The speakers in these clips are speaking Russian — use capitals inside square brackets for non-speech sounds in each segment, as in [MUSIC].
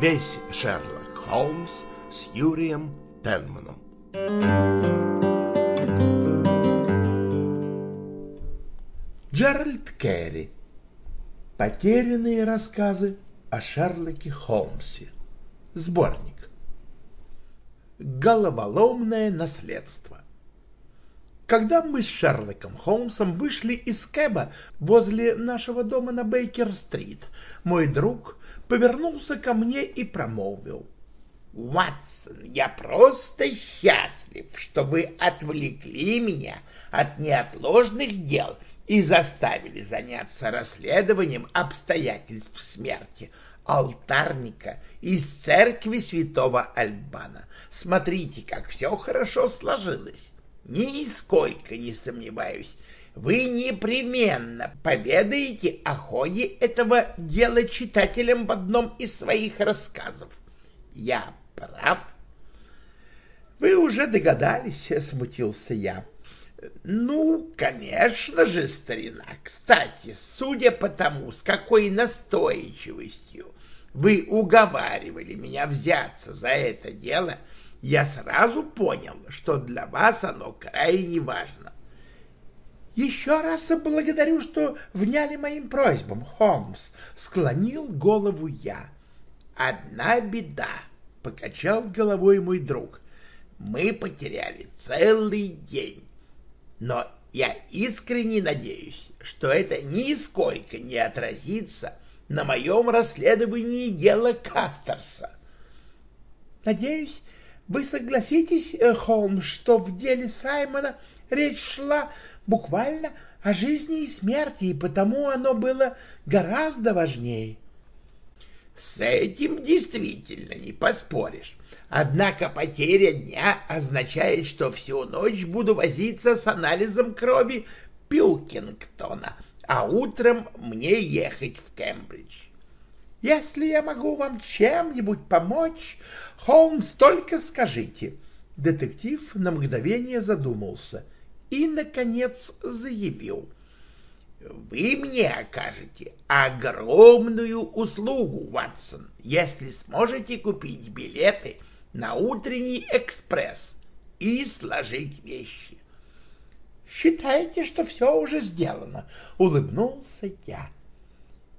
Весь Шерлок Холмс с Юрием Пенманом. Джеральд Керри. Потерянные рассказы о Шерлоке Холмсе. Сборник. Головоломное наследство. Когда мы с Шерлоком Холмсом вышли из Кэба возле нашего дома на Бейкер-стрит, мой друг повернулся ко мне и промолвил. «Ватсон, я просто счастлив, что вы отвлекли меня от неотложных дел и заставили заняться расследованием обстоятельств смерти алтарника из церкви святого Альбана. Смотрите, как все хорошо сложилось. Нисколько не сомневаюсь, вы непременно поведаете о ходе этого дела читателям в одном из своих рассказов. Я прав? Вы уже догадались, смутился я. Ну, конечно же, старина. Кстати, судя по тому, с какой настойчивостью вы уговаривали меня взяться за это дело, я сразу понял, что для вас оно крайне важно. Еще раз благодарю, что вняли моим просьбам, Холмс, склонил голову я. Одна беда, покачал головой мой друг. Мы потеряли целый день. Но я искренне надеюсь, что это нисколько не отразится на моем расследовании дела Кастерса. Надеюсь, вы согласитесь, э, Холмс, что в деле Саймона речь шла буквально о жизни и смерти, и потому оно было гораздо важнее. С этим действительно не поспоришь. Однако потеря дня означает, что всю ночь буду возиться с анализом крови Пилкингтона, а утром мне ехать в Кембридж. Если я могу вам чем-нибудь помочь, Холмс, только скажите. Детектив на мгновение задумался и, наконец, заявил. Вы мне окажете огромную услугу, Ватсон, если сможете купить билеты на утренний экспресс и сложить вещи. Считайте, что все уже сделано, улыбнулся я.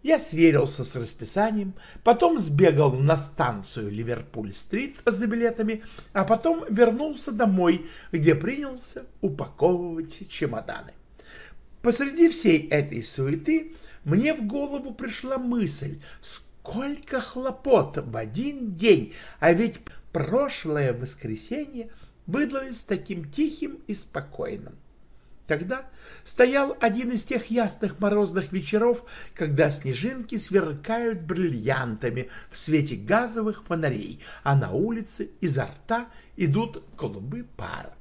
Я сверился с расписанием, потом сбегал на станцию Ливерпуль-стрит за билетами, а потом вернулся домой, где принялся упаковывать чемоданы. Посреди всей этой суеты мне в голову пришла мысль, сколько хлопот в один день, а ведь прошлое воскресенье выдалось таким тихим и спокойным. Тогда стоял один из тех ясных морозных вечеров, когда снежинки сверкают бриллиантами в свете газовых фонарей, а на улице изо рта идут клубы пара.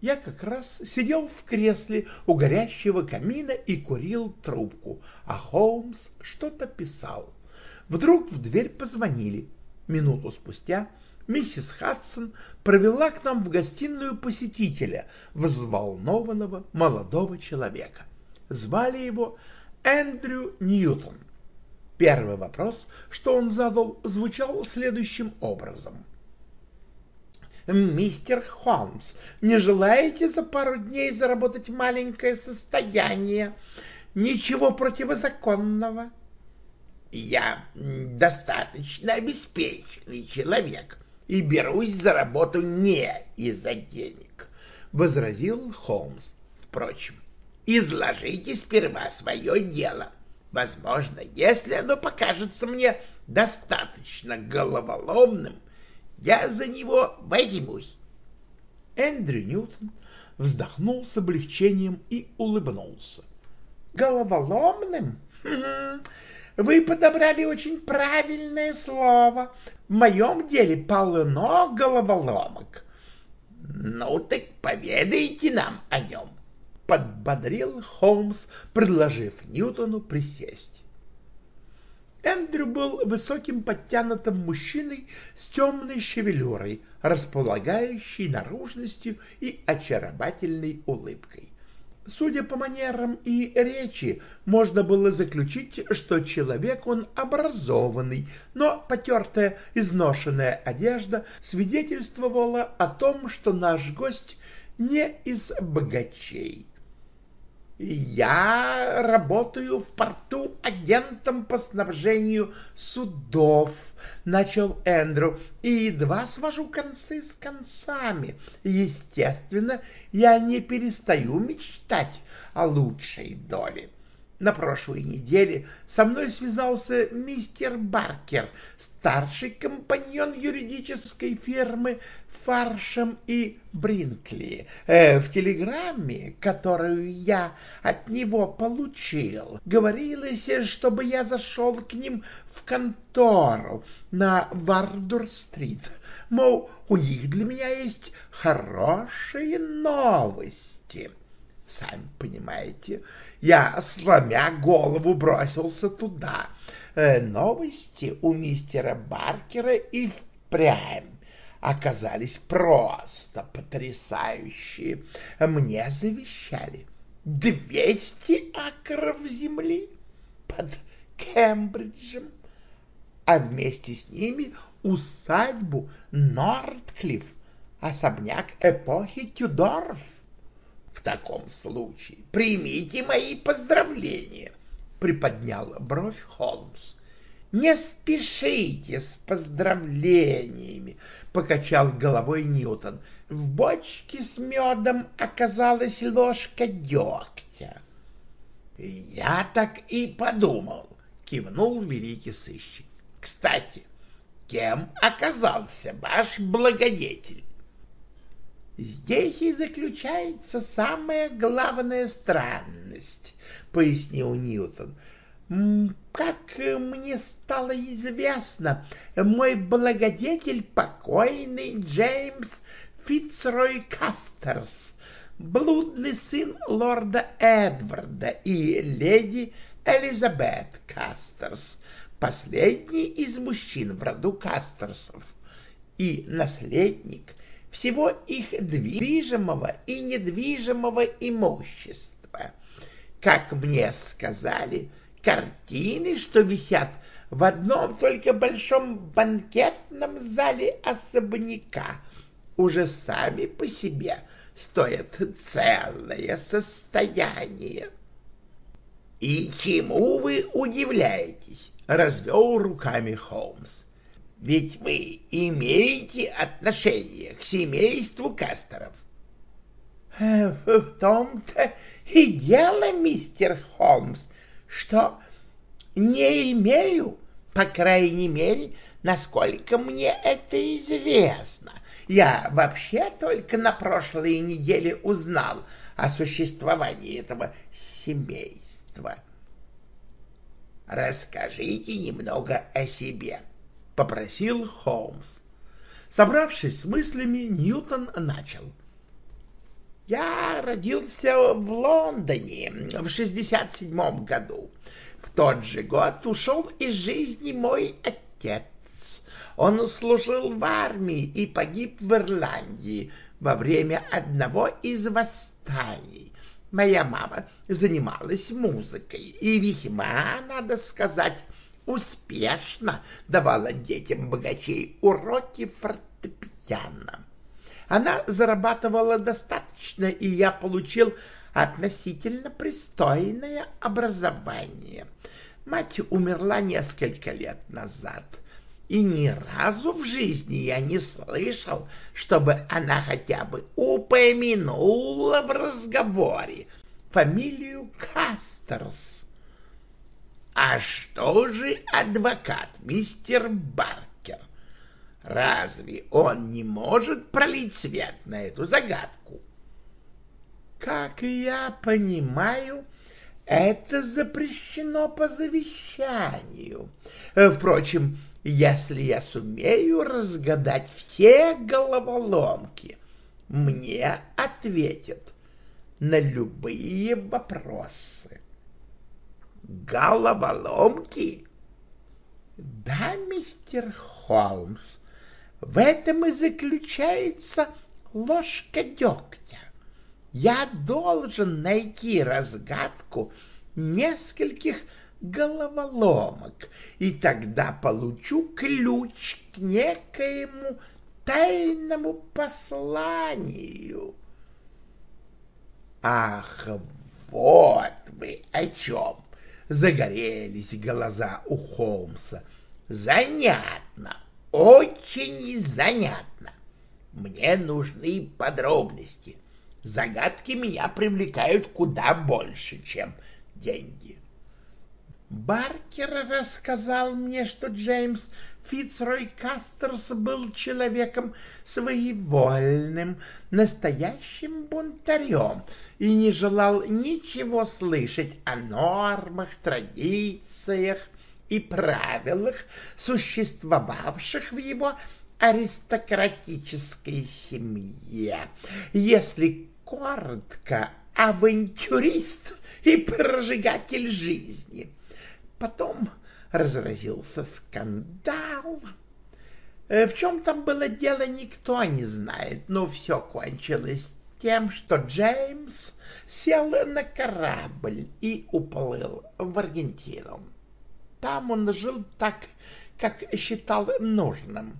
Я как раз сидел в кресле у горящего камина и курил трубку, а Холмс что-то писал. Вдруг в дверь позвонили. Минуту спустя миссис Хадсон провела к нам в гостиную посетителя, взволнованного молодого человека. Звали его Эндрю Ньютон. Первый вопрос, что он задал, звучал следующим образом. «Мистер Холмс, не желаете за пару дней заработать маленькое состояние? Ничего противозаконного?» «Я достаточно обеспеченный человек, и берусь за работу не из-за денег, — возразил Холмс. Впрочем, изложите сперва свое дело. Возможно, если оно покажется мне достаточно головоломным, я за него возьмусь. Эндрю Ньютон вздохнул с облегчением и улыбнулся. «Головоломным? Вы подобрали очень правильное слово. В моем деле полно головоломок. Ну так поведайте нам о нем, — подбодрил Холмс, предложив Ньютону присесть. Эндрю был высоким подтянутым мужчиной с темной шевелюрой, располагающей наружностью и очаровательной улыбкой. Судя по манерам и речи, можно было заключить, что человек он образованный, но потертая изношенная одежда свидетельствовала о том, что наш гость не из богачей. «Я работаю в порту агентом по снабжению судов», — начал Эндрю, — «и едва свожу концы с концами. Естественно, я не перестаю мечтать о лучшей доле». На прошлой неделе со мной связался мистер Баркер, старший компаньон юридической фирмы Фаршем и Бринкли. Э, в телеграмме, которую я от него получил, говорилось, чтобы я зашел к ним в контору на Вардур-стрит. Мол, у них для меня есть хорошие новости. Сами понимаете, я, сломя голову, бросился туда. Э, новости у мистера Баркера и впрямь оказались просто потрясающие. Мне завещали двести акров земли под Кембриджем, а вместе с ними усадьбу Нортклифф, особняк эпохи Тюдоров. В таком случае примите мои поздравления, приподнял бровь Холмс. Не спешите с поздравлениями, покачал головой Ньютон. В бочке с медом оказалась ложка дегтя. Я так и подумал, кивнул великий сыщик. Кстати, кем оказался ваш благодетель? Здесь и заключается самая главная странность, пояснил Ньютон. Как мне стало известно, мой благодетель покойный Джеймс Фицрой Кастерс, блудный сын лорда Эдварда и леди Элизабет Кастерс, последний из мужчин в роду Кастерсов и наследник всего их движимого и недвижимого имущества. Как мне сказали, картины, что висят в одном только большом банкетном зале особняка, уже сами по себе стоят целое состояние. — И чему вы удивляетесь? — развел руками Холмс. Ведь вы имеете отношение к семейству Кастеров. Э, — В том-то и дело, мистер Холмс, что не имею, по крайней мере, насколько мне это известно. Я вообще только на прошлой неделе узнал о существовании этого семейства. Расскажите немного о себе. — попросил Холмс. Собравшись с мыслями, Ньютон начал. «Я родился в Лондоне в 67 году. В тот же год ушел из жизни мой отец. Он служил в армии и погиб в Ирландии во время одного из восстаний. Моя мама занималась музыкой и весьма, надо сказать, успешно давала детям богачей уроки фортепиано. Она зарабатывала достаточно, и я получил относительно пристойное образование. Мать умерла несколько лет назад, и ни разу в жизни я не слышал, чтобы она хотя бы упомянула в разговоре фамилию Кастерс. А что же адвокат, мистер Баркер? Разве он не может пролить свет на эту загадку? Как я понимаю, это запрещено по завещанию. Впрочем, если я сумею разгадать все головоломки, мне ответят на любые вопросы головоломки? Да, мистер Холмс, в этом и заключается ложка дегтя. Я должен найти разгадку нескольких головоломок, и тогда получу ключ к некоему тайному посланию. Ах, вот вы о чем! Загорелись глаза у Холмса. Занятно, очень занятно. Мне нужны подробности. Загадки меня привлекают куда больше, чем деньги. Баркер рассказал мне, что Джеймс Фицрой Кастерс был человеком своевольным, настоящим бунтарем и не желал ничего слышать о нормах, традициях и правилах, существовавших в его аристократической семье. Если коротко, авантюрист и прожигатель жизни. Потом разразился скандал. Э, в чем там было дело, никто не знает, но все кончилось тем, что Джеймс сел на корабль и уплыл в Аргентину. Там он жил так, как считал нужным.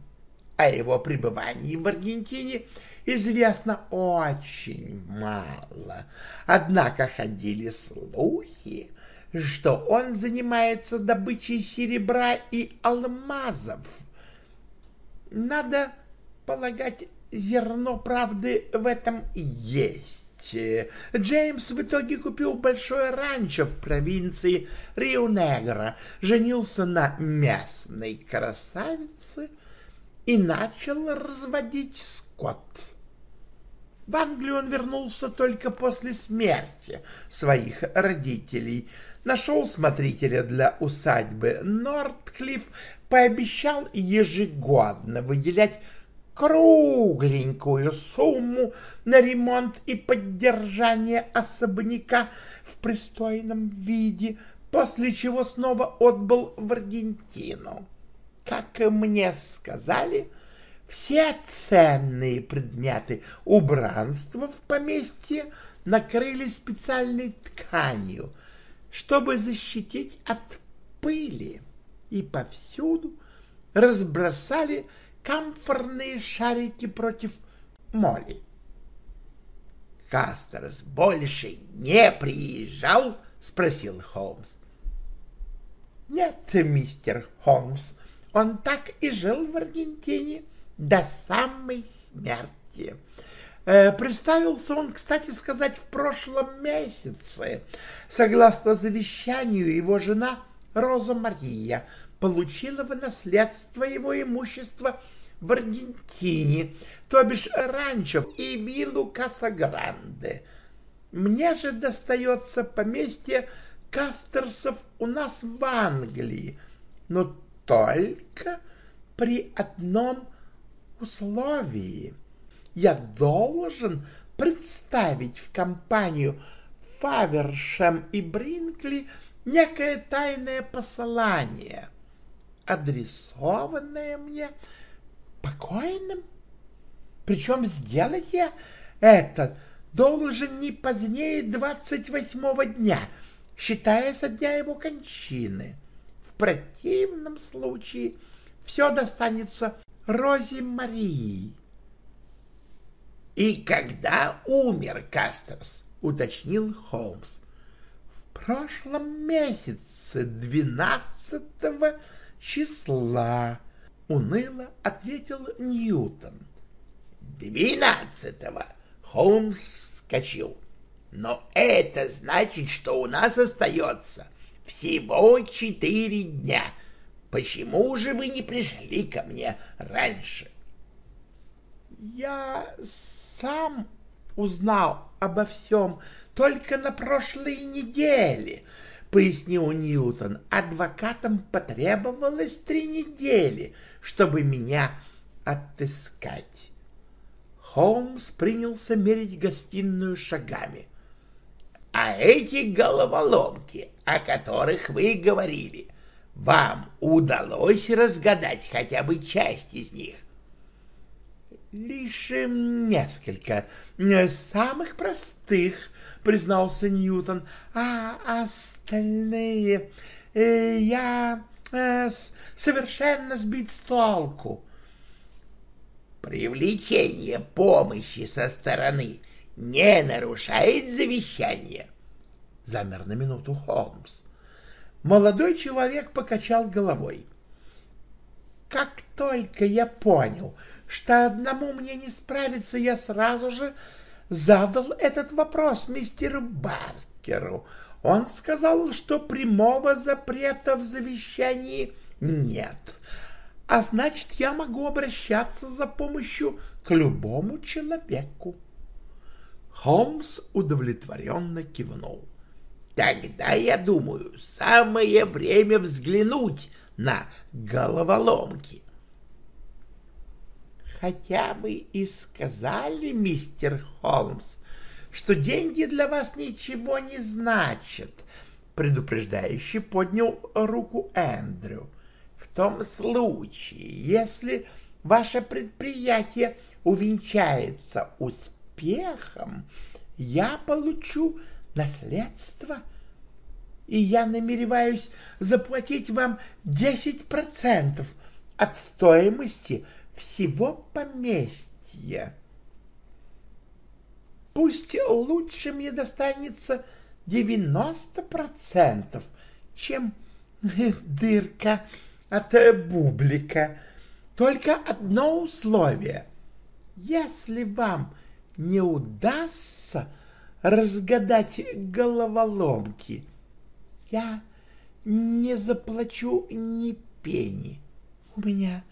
О его пребывании в Аргентине известно очень мало. Однако ходили слухи, что он занимается добычей серебра и алмазов. Надо полагать, зерно правды в этом есть. Джеймс в итоге купил большое ранчо в провинции Рио-Негро, женился на местной красавице и начал разводить скот. В Англию он вернулся только после смерти своих родителей — нашел смотрителя для усадьбы Нортклифф, пообещал ежегодно выделять кругленькую сумму на ремонт и поддержание особняка в пристойном виде, после чего снова отбыл в Аргентину. Как мне сказали, все ценные предметы убранства в поместье накрыли специальной тканью — чтобы защитить от пыли, и повсюду разбросали камфорные шарики против моли. «Кастерс больше не приезжал?» — спросил Холмс. «Нет, мистер Холмс, он так и жил в Аргентине до самой смерти. Э, представился он, кстати сказать, в прошлом месяце. Согласно завещанию, его жена Роза Мария получила в наследство его имущество в Аргентине, то бишь ранчо и виллу Касагранде. Мне же достается поместье Кастерсов у нас в Англии, но только при одном условии — я должен представить в компанию Фавершем и Бринкли некое тайное послание, адресованное мне покойным. Причем сделать я это должен не позднее двадцать восьмого дня, считая со дня его кончины. В противном случае все достанется Розе Марии. «И когда умер Кастерс?» — уточнил Холмс. «В прошлом месяце, двенадцатого числа», — уныло ответил Ньютон. «Двенадцатого!» — Холмс вскочил. «Но это значит, что у нас остается всего четыре дня. Почему же вы не пришли ко мне раньше?» «Я сам узнал обо всем только на прошлой неделе, — пояснил Ньютон. Адвокатам потребовалось три недели, чтобы меня отыскать. Холмс принялся мерить гостиную шагами. — А эти головоломки, о которых вы говорили, вам удалось разгадать хотя бы часть из них? Лишь несколько самых простых, признался Ньютон, а остальные э, я э, совершенно сбит с толку. Привлечение помощи со стороны не нарушает завещание. Замер на минуту Холмс. Молодой человек покачал головой. Как только я понял, что одному мне не справиться, я сразу же задал этот вопрос мистеру Баркеру. Он сказал, что прямого запрета в завещании нет, а значит, я могу обращаться за помощью к любому человеку. Холмс удовлетворенно кивнул. Тогда, я думаю, самое время взглянуть на головоломки. Хотя вы и сказали, мистер Холмс, что деньги для вас ничего не значат, предупреждающе поднял руку Эндрю. В том случае, если ваше предприятие увенчается успехом, я получу наследство, и я намереваюсь заплатить вам 10% от стоимости всего поместья. Пусть лучше мне достанется 90%, чем [LAUGHS] дырка от бублика. Только одно условие. Если вам не удастся разгадать головоломки, я не заплачу ни пени. У меня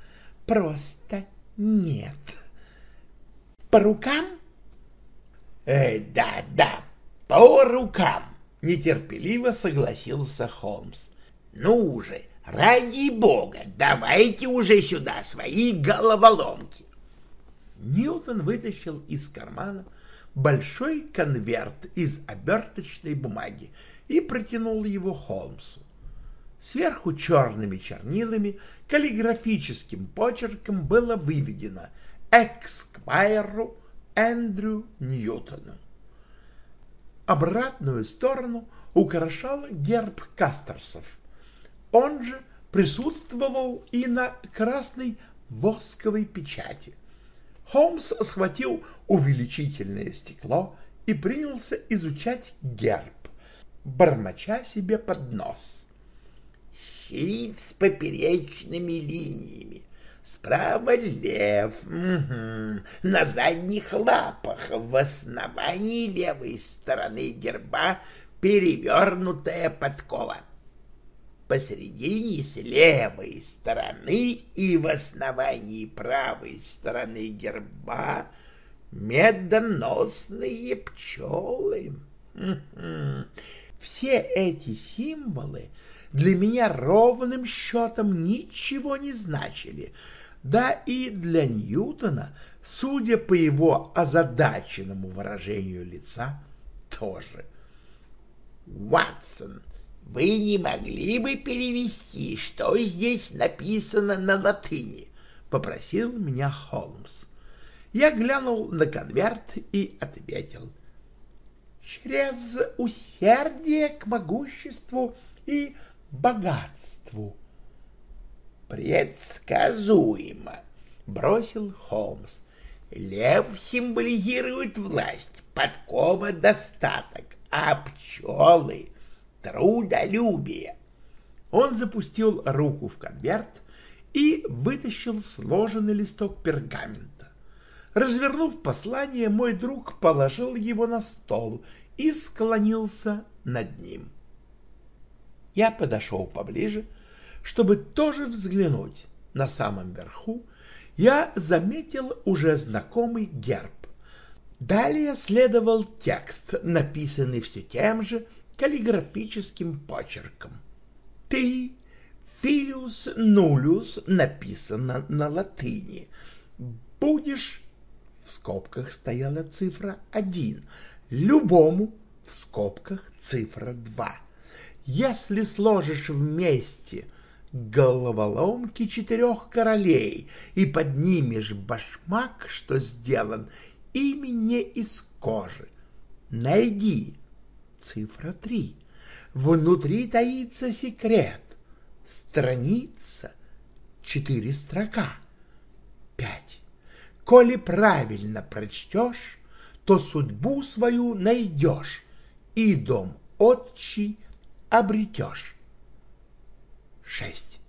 просто нет. По рукам? Э, да, да, по рукам, нетерпеливо согласился Холмс. Ну уже, ради бога, давайте уже сюда свои головоломки. Ньютон вытащил из кармана большой конверт из оберточной бумаги и протянул его Холмсу. Сверху черными чернилами каллиграфическим почерком было выведено «Эксквайру Эндрю Ньютону». Обратную сторону украшал герб Кастерсов. Он же присутствовал и на красной восковой печати. Холмс схватил увеличительное стекло и принялся изучать герб, бормоча себе под нос. Щит с поперечными линиями, справа лев, угу. на задних лапах, в основании левой стороны герба перевернутая подкова посередине с левой стороны и в основании правой стороны герба медоносные пчелы. Все эти символы для меня ровным счетом ничего не значили, да и для Ньютона, судя по его озадаченному выражению лица, тоже. Ватсон, вы не могли бы перевести, что здесь написано на латыни? — попросил меня Холмс. Я глянул на конверт и ответил. Через усердие к могуществу и богатству. Предсказуемо, — бросил Холмс. Лев символизирует власть, подкова — достаток, а пчелы трудолюбие. Он запустил руку в конверт и вытащил сложенный листок пергамента. Развернув послание, мой друг положил его на стол и склонился над ним. Я подошел поближе, чтобы тоже взглянуть. На самом верху я заметил уже знакомый герб. Далее следовал текст, написанный все тем же каллиграфическим почерком. «Ты, Филиус Нулиус» написано на латыни. «Будешь» скобках стояла цифра один, «любому» в скобках цифра два. Если сложишь вместе головоломки четырех королей и поднимешь башмак, что сделан ими не из кожи. Найди цифра три. Внутри таится секрет. Страница четыре строка. Пять. Коли правильно прочтешь, то судьбу свою найдешь и дом отчий обретешь. 6.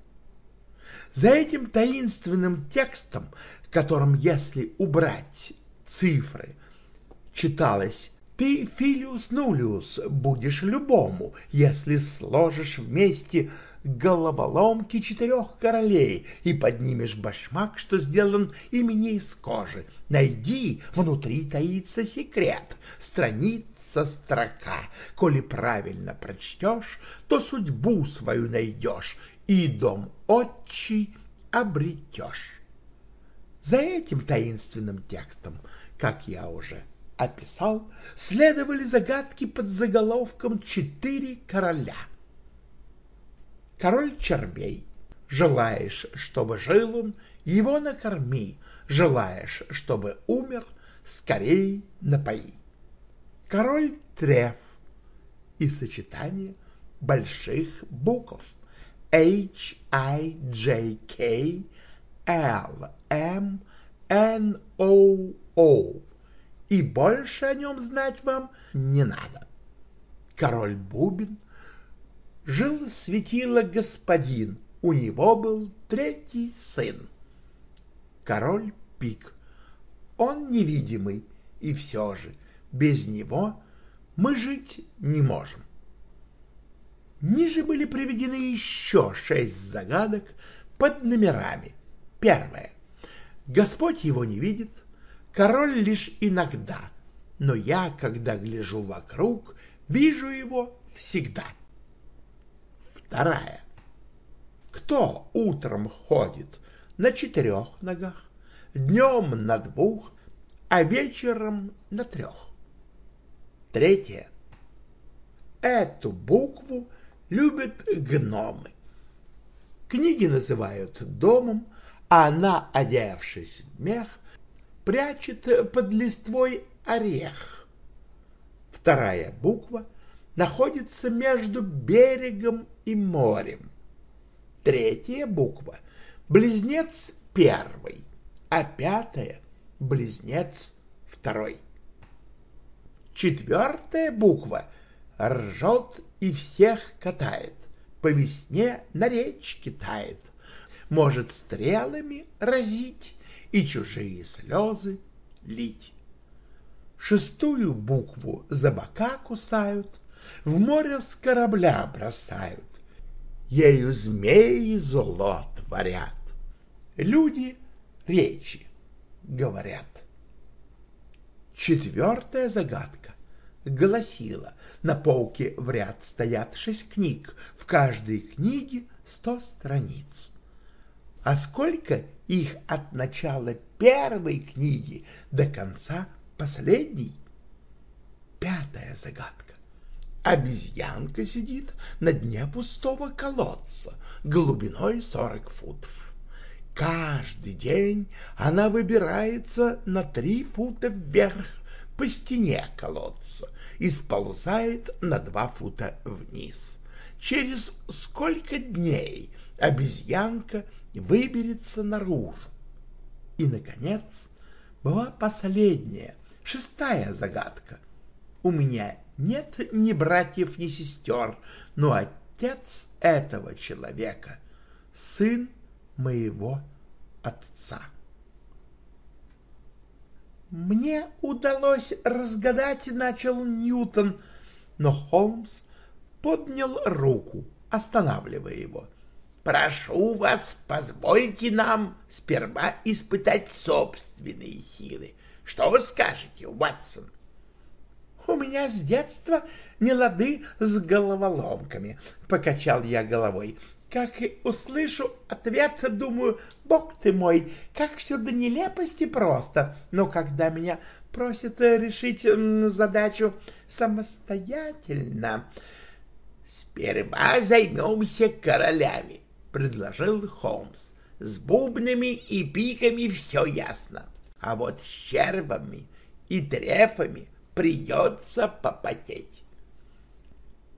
За этим таинственным текстом, которым, если убрать цифры, читалось «Ты, Филиус Нулиус, будешь любому, если сложишь вместе головоломки четырех королей и поднимешь башмак, что сделан имени из кожи. Найди, внутри таится секрет, страница строка. Коли правильно прочтешь, то судьбу свою найдешь и дом отчий обретешь. За этим таинственным текстом, как я уже описал, следовали загадки под заголовком «Четыре короля». Король червей. Желаешь, чтобы жил он, его накорми. Желаешь, чтобы умер, скорей напои. Король треф и сочетание больших букв H, I, J, K, L, M, N, O, O. И больше о нем знать вам не надо. Король Бубен — жил светило господин, у него был третий сын. Король Пик. Он невидимый, и все же без него мы жить не можем. Ниже были приведены еще шесть загадок под номерами. Первое. Господь его не видит, король лишь иногда, но я, когда гляжу вокруг, вижу его всегда. Вторая. Кто утром ходит на четырех ногах, днем на двух, а вечером на трех? Третье. Эту букву любят гномы. Книги называют домом, а она, одевшись в мех, прячет под листвой орех. Вторая буква — находится между берегом и морем. Третья буква — близнец первый, а пятая — близнец второй. Четвертая буква ржет и всех катает, по весне на речке тает, может стрелами разить и чужие слезы лить. Шестую букву за бока кусают, в море с корабля бросают, ею змеи зло творят. Люди речи говорят. Четвертая загадка гласила, на полке в ряд стоят шесть книг, в каждой книге сто страниц. А сколько их от начала первой книги до конца последней? Пятая загадка. Обезьянка сидит на дне пустого колодца глубиной сорок футов. Каждый день она выбирается на три фута вверх по стене колодца и сползает на два фута вниз. Через сколько дней обезьянка выберется наружу? И, наконец, была последняя, шестая загадка. У меня нет ни братьев, ни сестер, но отец этого человека — сын моего отца. Мне удалось разгадать, начал Ньютон, но Холмс поднял руку, останавливая его. «Прошу вас, позвольте нам сперва испытать собственные силы. Что вы скажете, Уатсон?» У меня с детства не лады с головоломками, — покачал я головой. Как услышу ответ, думаю, бог ты мой, как все до нелепости просто. Но когда меня просят решить задачу самостоятельно... Сперва займемся королями, — предложил Холмс. «С бубнами и пиками все ясно, а вот с червами и трефами придется попотеть».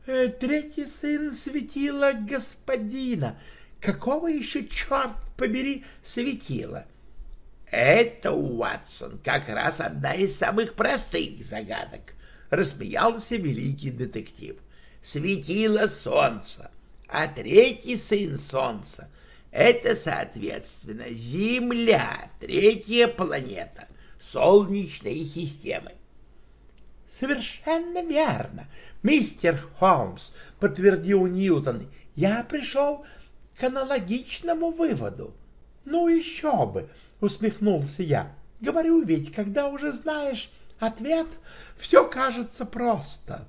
Э, «Третий сын светила господина. Какого еще, черт побери, светила?» «Это, Уатсон, как раз одна из самых простых загадок», — рассмеялся великий детектив. «Светило солнце, а третий сын солнца — это, соответственно, Земля, третья планета Солнечной системы». «Совершенно верно, мистер Холмс», — подтвердил Ньютон. «Я пришел к аналогичному выводу». «Ну еще бы!» — усмехнулся я. «Говорю ведь, когда уже знаешь ответ, все кажется просто».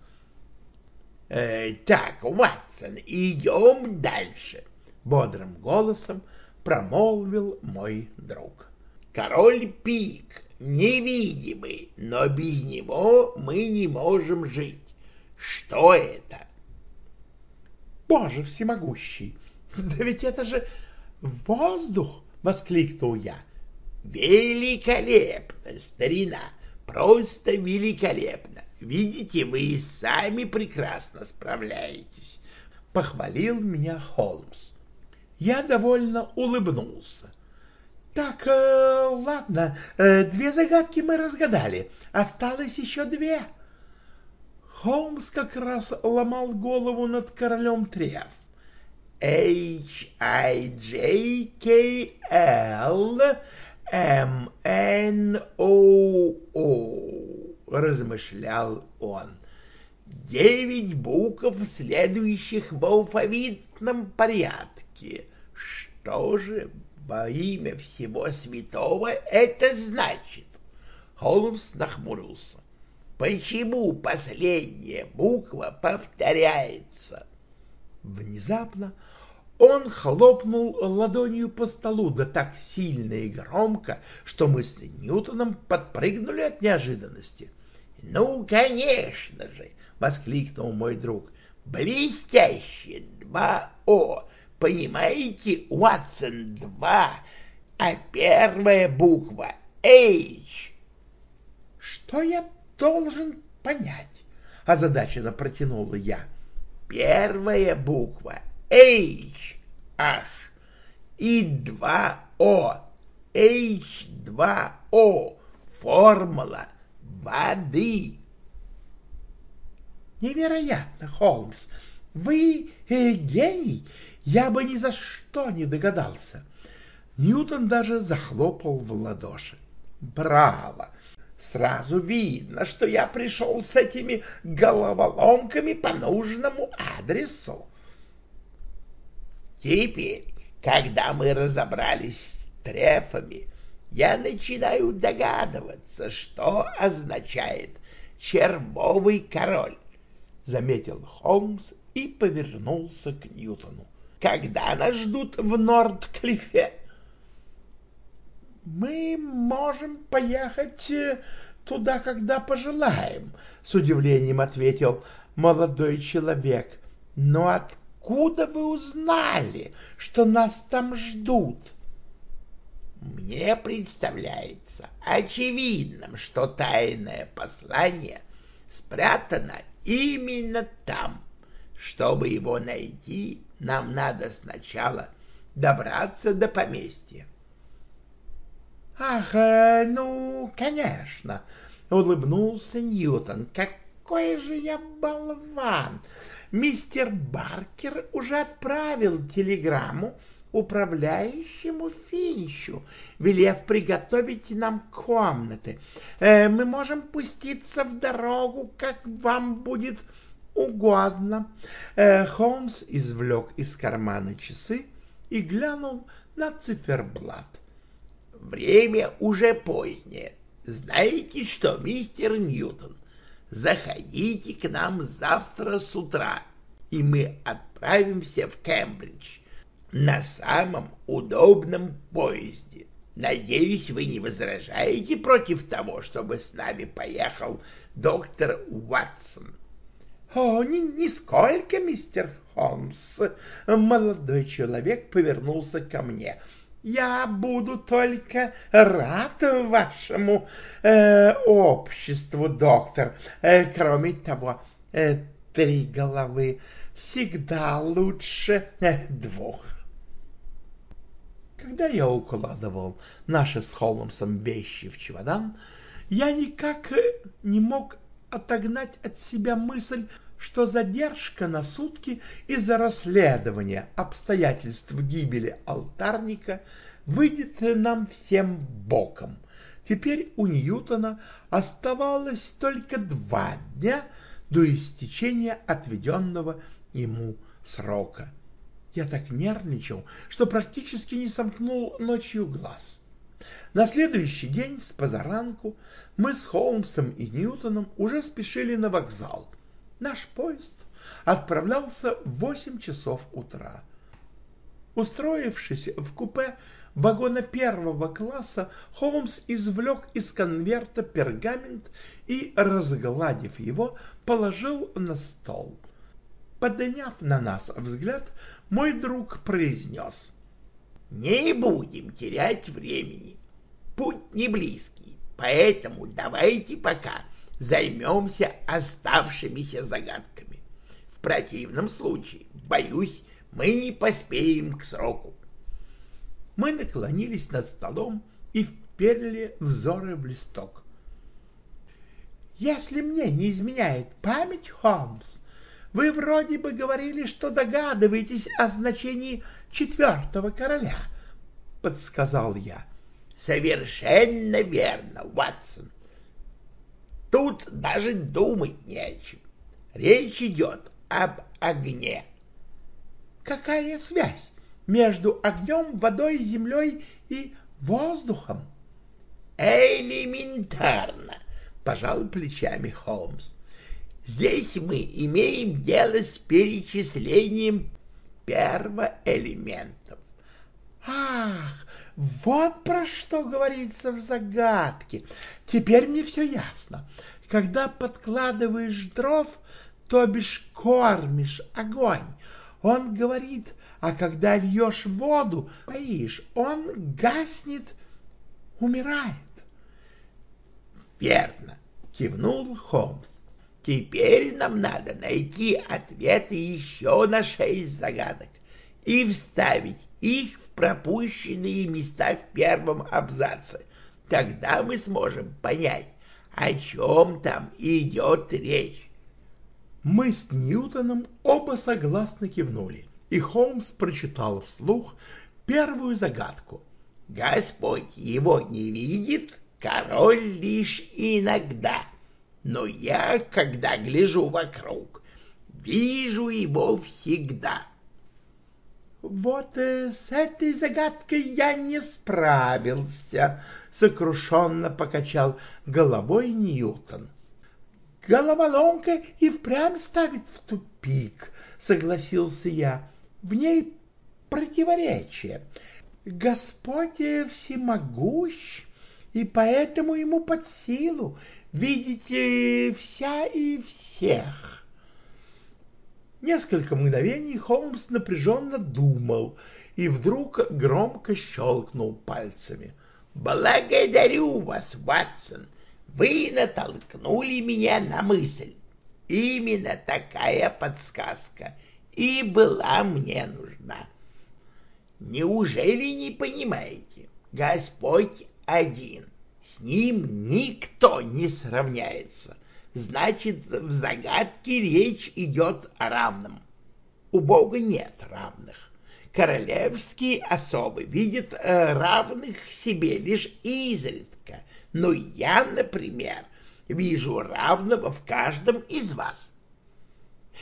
«Э, «Так, Ватсон, идем дальше», — бодрым голосом промолвил мой друг. «Король Пик невидимый, но без него мы не можем жить. Что это?» «Боже всемогущий! Да ведь это же воздух!» — воскликнул я. Великолепно, старина, просто великолепно. Видите, вы и сами прекрасно справляетесь. Похвалил меня Холмс. Я довольно улыбнулся. Так, э, ладно, э, две загадки мы разгадали. Осталось еще две. Холмс как раз ломал голову над королем Треф. H-I-J-K-L М-Н-О-О, размышлял он. Девять букв, следующих в алфавитном порядке. Что же во имя всего святого это значит? Холмс нахмурился. Почему последняя буква повторяется? Внезапно он хлопнул ладонью по столу, да так сильно и громко, что мы с Ньютоном подпрыгнули от неожиданности. «Ну, конечно же!» — воскликнул мой друг. «Блестяще! Два О! Понимаете, Уатсон, два, а первая буква H!» «Что я должен понять?» — озадаченно протянула я. «Первая буква H, H и 2O, H2O, формула воды. Невероятно, Холмс, вы э, гений, я бы ни за что не догадался. Ньютон даже захлопал в ладоши. Браво! Сразу видно, что я пришел с этими головоломками по нужному адресу. Теперь, когда мы разобрались с трефами, я начинаю догадываться, что означает «червовый король», — заметил Холмс и повернулся к Ньютону. «Когда нас ждут в Нордклифе?» «Мы можем поехать э, туда, когда пожелаем», — с удивлением ответил молодой человек. «Но от откуда вы узнали, что нас там ждут? Мне представляется очевидным, что тайное послание спрятано именно там. Чтобы его найти, нам надо сначала добраться до поместья. «Ах, ну, конечно!» — улыбнулся Ньютон. «Какой же я болван! мистер Баркер уже отправил телеграмму управляющему Финчу, велев приготовить нам комнаты. Э, мы можем пуститься в дорогу, как вам будет угодно. Э, Холмс извлек из кармана часы и глянул на циферблат. Время уже позднее. Знаете что, мистер Ньютон? заходите к нам завтра с утра, и мы отправимся в Кембридж на самом удобном поезде. Надеюсь, вы не возражаете против того, чтобы с нами поехал доктор Уатсон. — О, ни, нисколько, мистер Холмс. Молодой человек повернулся ко мне. Я буду только рад вашему э, обществу, доктор. Э, кроме того, э, три головы всегда лучше э, двух. Когда я укладывал наши с Холмсом вещи в чемодан, я никак не мог отогнать от себя мысль, что задержка на сутки из-за расследования обстоятельств гибели алтарника выйдет нам всем боком. Теперь у Ньютона оставалось только два дня до истечения отведенного ему срока. Я так нервничал, что практически не сомкнул ночью глаз. На следующий день с позаранку мы с Холмсом и Ньютоном уже спешили на вокзал. Наш поезд отправлялся в восемь часов утра. Устроившись в купе вагона первого класса, Холмс извлек из конверта пергамент и, разгладив его, положил на стол. Подняв на нас взгляд, мой друг произнес. «Не будем терять времени. Путь не близкий, поэтому давайте пока займемся оставшимися загадками. В противном случае, боюсь, мы не поспеем к сроку». Мы наклонились над столом и вперли взоры в листок. «Если мне не изменяет память, Холмс, вы вроде бы говорили, что догадываетесь о значении четвертого короля, — подсказал я. — Совершенно верно, Ватсон. Тут даже думать не о чем. Речь идет об огне. — Какая связь между огнем, водой, землей и воздухом? — Элементарно, — пожал плечами Холмс. Здесь мы имеем дело с перечислением первоэлементов. Ах, вот про что говорится в загадке. Теперь мне все ясно. Когда подкладываешь дров, то бишь кормишь огонь. Он говорит, а когда льешь воду, поишь, он гаснет, умирает. Верно, кивнул Холмс. Теперь нам надо найти ответы еще на шесть загадок и вставить их в пропущенные места в первом абзаце. Тогда мы сможем понять, о чем там идет речь. Мы с Ньютоном оба согласно кивнули, и Холмс прочитал вслух первую загадку. «Господь его не видит, король лишь иногда» но я, когда гляжу вокруг, вижу его всегда. Вот э, с этой загадкой я не справился, сокрушенно покачал головой Ньютон. Головоломка и впрямь ставит в тупик, согласился я. В ней противоречие. Господь всемогущ, и поэтому ему под силу видите вся и всех. Несколько мгновений Холмс напряженно думал и вдруг громко щелкнул пальцами. «Благодарю вас, Ватсон! Вы натолкнули меня на мысль. Именно такая подсказка и была мне нужна. Неужели не понимаете? Господь один. С ним никто не сравняется. Значит, в загадке речь идет о равном. У Бога нет равных. Королевские особы видят э, равных себе лишь изредка, но я, например, вижу равного в каждом из вас.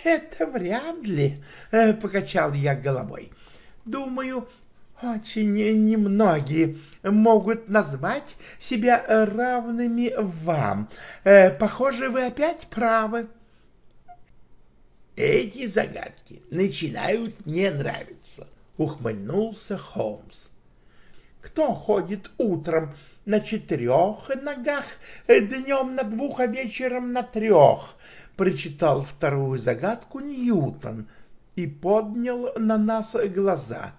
— Это вряд ли, э, — покачал я головой. — Думаю, очень немногие могут назвать себя равными вам. Э, похоже, вы опять правы. Эти загадки начинают мне нравиться, ухмыльнулся Холмс. Кто ходит утром на четырех ногах, днем на двух, а вечером на трех? Прочитал вторую загадку Ньютон. и поднял на нас глаза.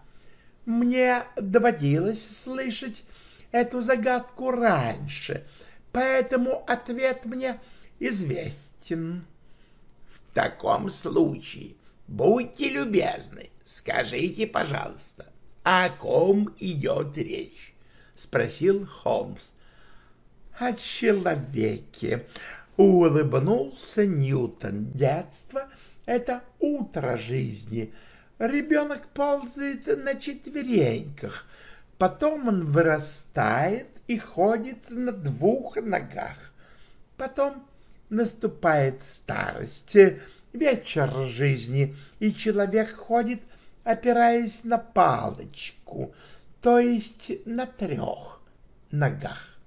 Мне доводилось слышать эту загадку раньше, поэтому ответ мне известен. В таком случае будьте любезны, скажите, пожалуйста, о ком идет речь? — спросил Холмс. — О человеке, — улыбнулся Ньютон. Детство — это утро жизни. Ребенок ползает на четвереньках, потом он вырастает и ходит на двух ногах. Потом наступает старость, вечер жизни, и человек ходит, опираясь на палочку, то есть на трех ногах.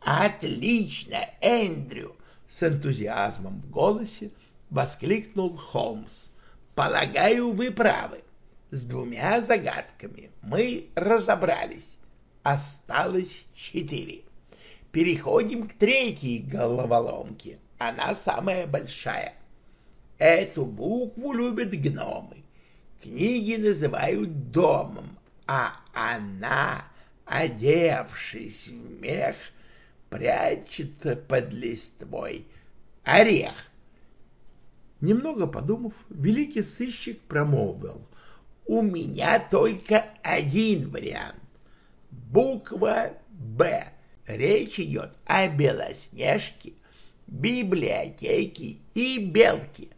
«Отлично, Эндрю!» — с энтузиазмом в голосе воскликнул Холмс. «Полагаю, вы правы. С двумя загадками мы разобрались. Осталось четыре. Переходим к третьей головоломке. Она самая большая. Эту букву любят гномы. Книги называют домом, а она, одевшись в мех, прячет под листвой орех. Немного подумав, великий сыщик промолвил. «У меня только один вариант. Буква «Б». Речь идет о Белоснежке, библиотеке и белке.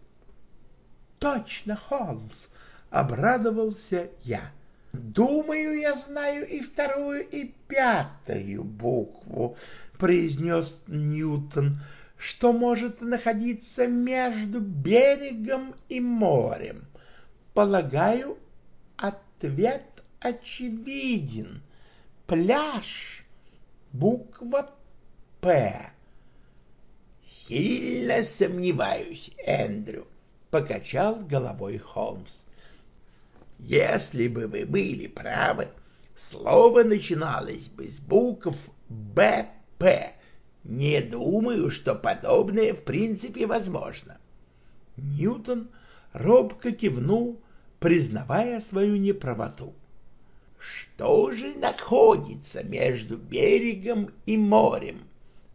«Точно, Холмс!» — обрадовался я. «Думаю, я знаю и вторую, и пятую букву», — произнес Ньютон, «что может находиться между берегом и морем. Полагаю, ответ очевиден. Пляж, буква «П». «Сильно сомневаюсь, Эндрю», — покачал головой Холмс. Если бы вы были правы, слово начиналось бы с букв «БП». Не думаю, что подобное в принципе возможно. Ньютон робко кивнул, признавая свою неправоту. Что же находится между берегом и морем?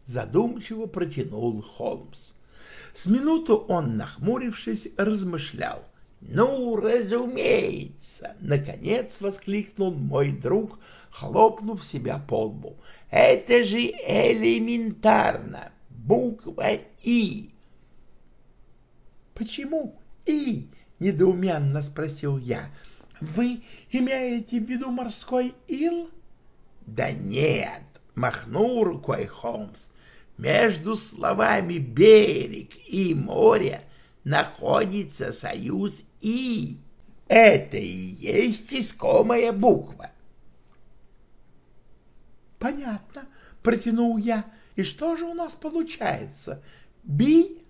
Задумчиво протянул Холмс. С минуту он, нахмурившись, размышлял. «Ну, разумеется!» — наконец воскликнул мой друг, хлопнув себя по лбу. «Это же элементарно! Буква «И». «Почему «И»?» — недоуменно спросил я. «Вы имеете в виду морской ил?» «Да нет!» — махнул рукой Холмс. «Между словами «берег» и «море» находится союз «и». Это и есть искомая буква. Понятно, протянул я. И что же у нас получается? Би?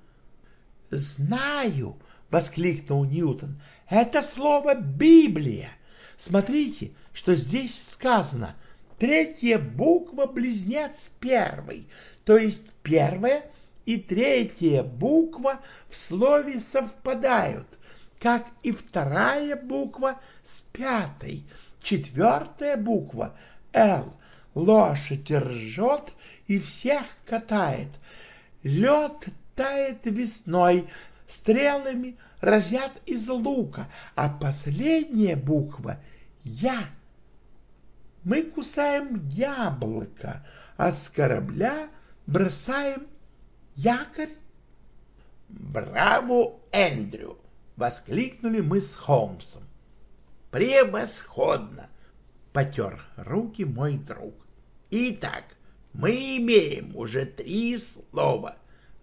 Знаю, воскликнул Ньютон. Это слово Библия. Смотрите, что здесь сказано. Третья буква близнец первой, то есть первая и третья буква в слове совпадают, как и вторая буква с пятой, четвертая буква «Л». Лошадь ржет и всех катает. Лед тает весной, стрелами разят из лука, а последняя буква «Я». Мы кусаем яблоко, а с корабля бросаем якорь? Браво, Эндрю! Воскликнули мы с Холмсом. Превосходно! Потер руки мой друг. Итак, мы имеем уже три слова.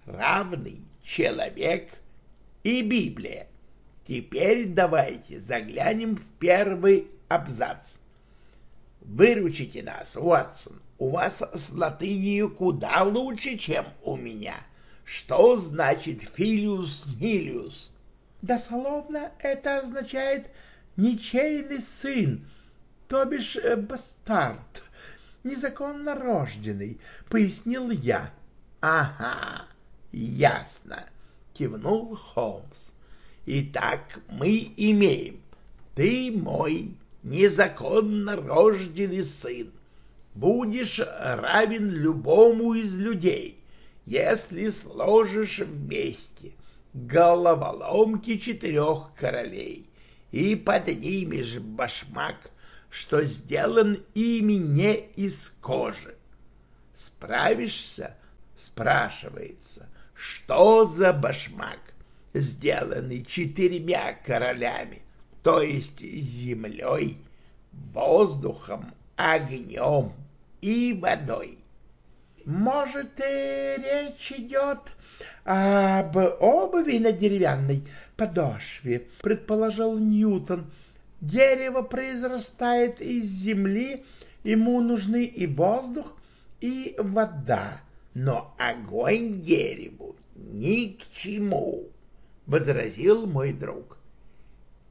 Равный человек и Библия. Теперь давайте заглянем в первый абзац. Выручите нас, Уотсон, у вас с латынью куда лучше, чем у меня. Что значит филиус нилиус? Дословно это означает ничейный сын, то бишь э, бастард, незаконно рожденный, пояснил я. Ага, ясно, кивнул Холмс. Итак, мы имеем. Ты мой незаконно рожденный сын. Будешь равен любому из людей, если сложишь вместе головоломки четырех королей и поднимешь башмак, что сделан ими не из кожи. Справишься? Спрашивается, что за башмак, сделанный четырьмя королями, то есть землей, воздухом, огнем и водой? Может, и речь идет об обуви на деревянной подошве, предположил Ньютон. Дерево произрастает из земли, ему нужны и воздух, и вода, но огонь дереву ни к чему, — возразил мой друг.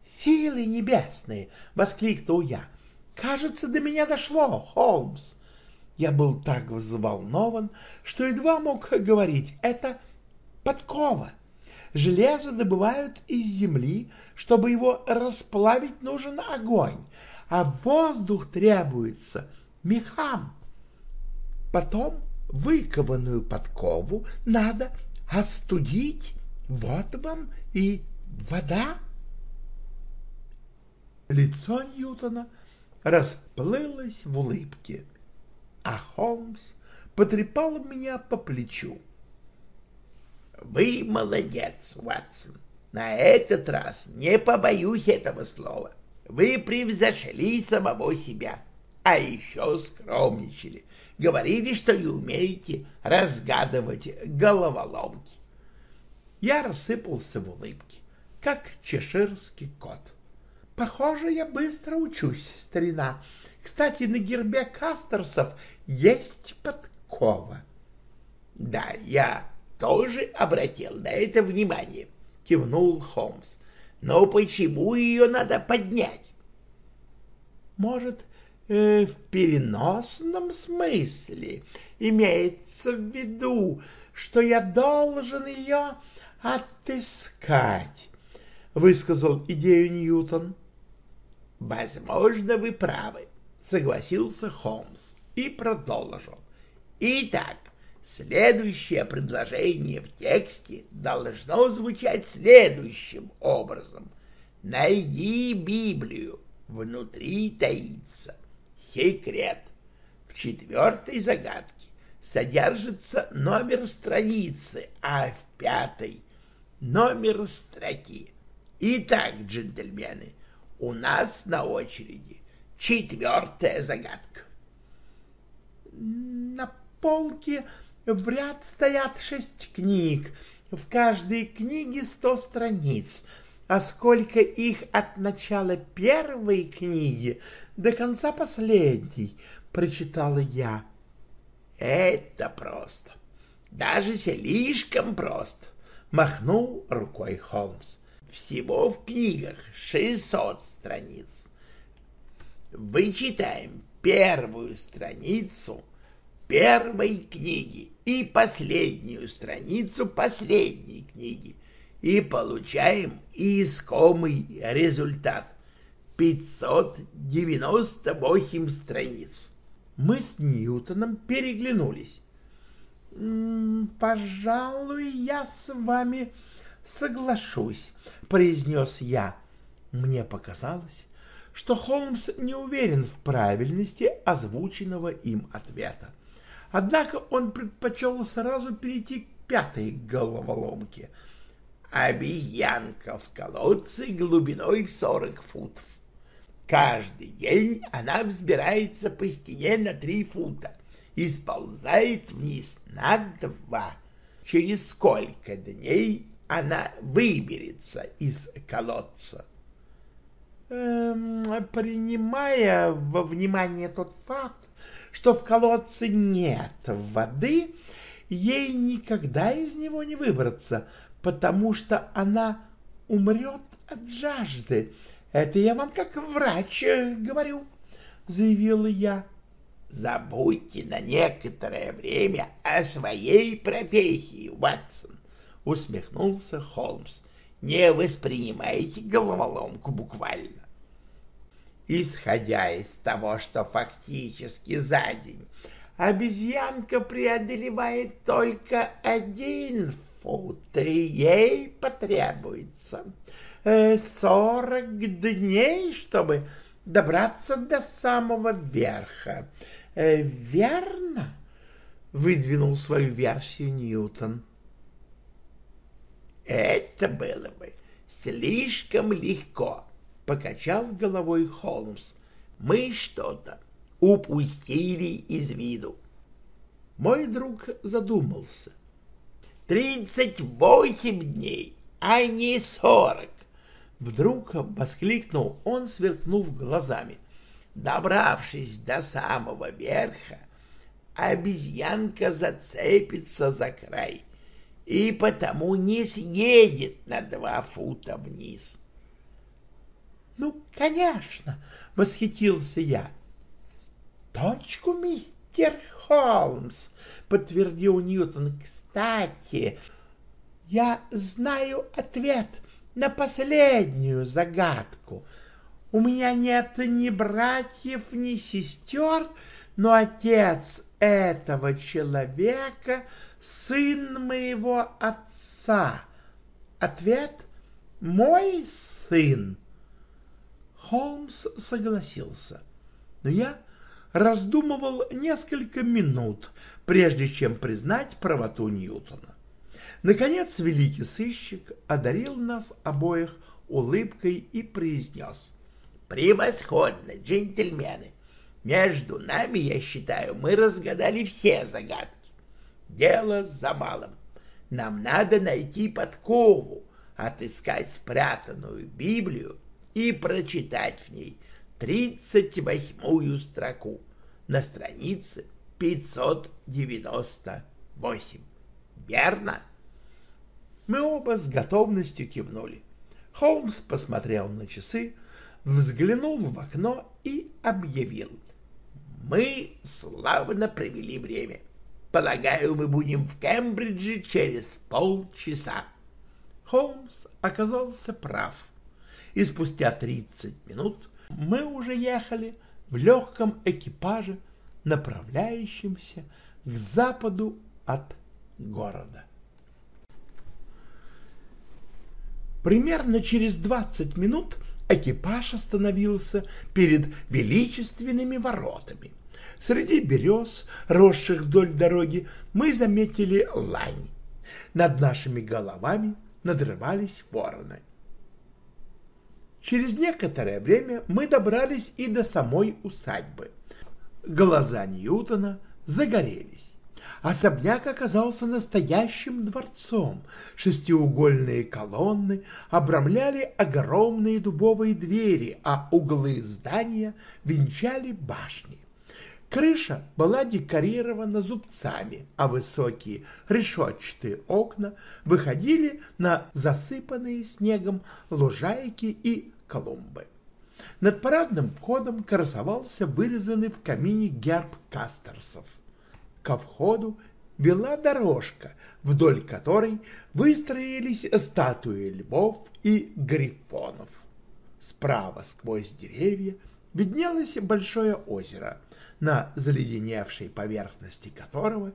«Силы небесные!» — воскликнул я. «Кажется, до меня дошло, Холмс. Я был так взволнован, что едва мог говорить. Это подкова. Железо добывают из земли, чтобы его расплавить нужен огонь, а воздух требуется мехам. Потом выкованную подкову надо остудить, вот вам и вода. Лицо Ньютона расплылось в улыбке а Холмс потрепал меня по плечу. «Вы молодец, Ватсон. На этот раз не побоюсь этого слова. Вы превзошли самого себя, а еще скромничали. Говорили, что не умеете разгадывать головоломки». Я рассыпался в улыбке, как чеширский кот. «Похоже, я быстро учусь, старина», кстати, на гербе Кастерсов есть подкова. — Да, я тоже обратил на это внимание, — кивнул Холмс. — Но почему ее надо поднять? — Может, э, в переносном смысле имеется в виду, что я должен ее отыскать, — высказал идею Ньютон. — Возможно, вы правы, согласился Холмс и продолжил. Итак, следующее предложение в тексте должно звучать следующим образом. Найди Библию, внутри таится секрет. В четвертой загадке содержится номер страницы, а в пятой — номер строки. Итак, джентльмены, у нас на очереди Четвертая загадка. На полке в ряд стоят шесть книг. В каждой книге сто страниц. А сколько их от начала первой книги до конца последней, прочитала я. Это просто. Даже слишком просто, махнул рукой Холмс. Всего в книгах шестьсот страниц вычитаем первую страницу первой книги и последнюю страницу последней книги и получаем искомый результат — 598 страниц. Мы с Ньютоном переглянулись. «Пожалуй, я с вами соглашусь», — произнес я. Мне показалось, что Холмс не уверен в правильности озвученного им ответа. Однако он предпочел сразу перейти к пятой головоломке. Обезьянка в колодце глубиной в сорок футов. Каждый день она взбирается по стене на три фута и сползает вниз на два. Через сколько дней она выберется из колодца? эм, принимая во внимание тот факт, что в колодце нет воды, ей никогда из него не выбраться, потому что она умрет от жажды. Это я вам как врач э, говорю, — заявила я. Забудьте на некоторое время о своей профессии, Ватсон, — усмехнулся Холмс. не воспринимайте головоломку буквально. Исходя из того, что фактически за день обезьянка преодолевает только один фут, и ей потребуется э, сорок дней, чтобы добраться до самого верха. Э, верно? Выдвинул свою версию Ньютон. Это было бы слишком легко, покачал головой Холмс. Мы что-то упустили из виду. Мой друг задумался. Тридцать восемь дней, а не сорок. Вдруг воскликнул он, сверкнув глазами. Добравшись до самого верха, обезьянка зацепится за край и потому не съедет на два фута вниз. — Ну, конечно, — восхитился я. — Точку, мистер Холмс, — подтвердил Ньютон. — Кстати, я знаю ответ на последнюю загадку. У меня нет ни братьев, ни сестер, но отец этого человека — сын моего отца. Ответ — мой сын. Холмс согласился, но я раздумывал несколько минут, прежде чем признать правоту Ньютона. Наконец великий сыщик одарил нас обоих улыбкой и произнес. «Превосходно, джентльмены! Между нами, я считаю, мы разгадали все загадки. Дело за малым. Нам надо найти подкову, отыскать спрятанную Библию и прочитать в ней тридцать восьмую строку на странице 598. Верно? Мы оба с готовностью кивнули. Холмс посмотрел на часы, взглянул в окно и объявил — мы славно провели время. Полагаю, мы будем в Кембридже через полчаса. Холмс оказался прав, и спустя тридцать минут мы уже ехали в легком экипаже, направляющемся к западу от города. Примерно через двадцать минут экипаж остановился перед величественными воротами. Среди берез, росших вдоль дороги, мы заметили лань. Над нашими головами надрывались вороны. Через некоторое время мы добрались и до самой усадьбы. Глаза Ньютона загорелись. Особняк оказался настоящим дворцом. Шестиугольные колонны обрамляли огромные дубовые двери, а углы здания венчали башни. Крыша была декорирована зубцами, а высокие решетчатые окна выходили на засыпанные снегом лужайки и клумбы. Над парадным входом красовался вырезанный в камине герб Кастерсов ко входу вела дорожка, вдоль которой выстроились статуи львов и грифонов. Справа сквозь деревья виднелось большое озеро, на заледеневшей поверхности которого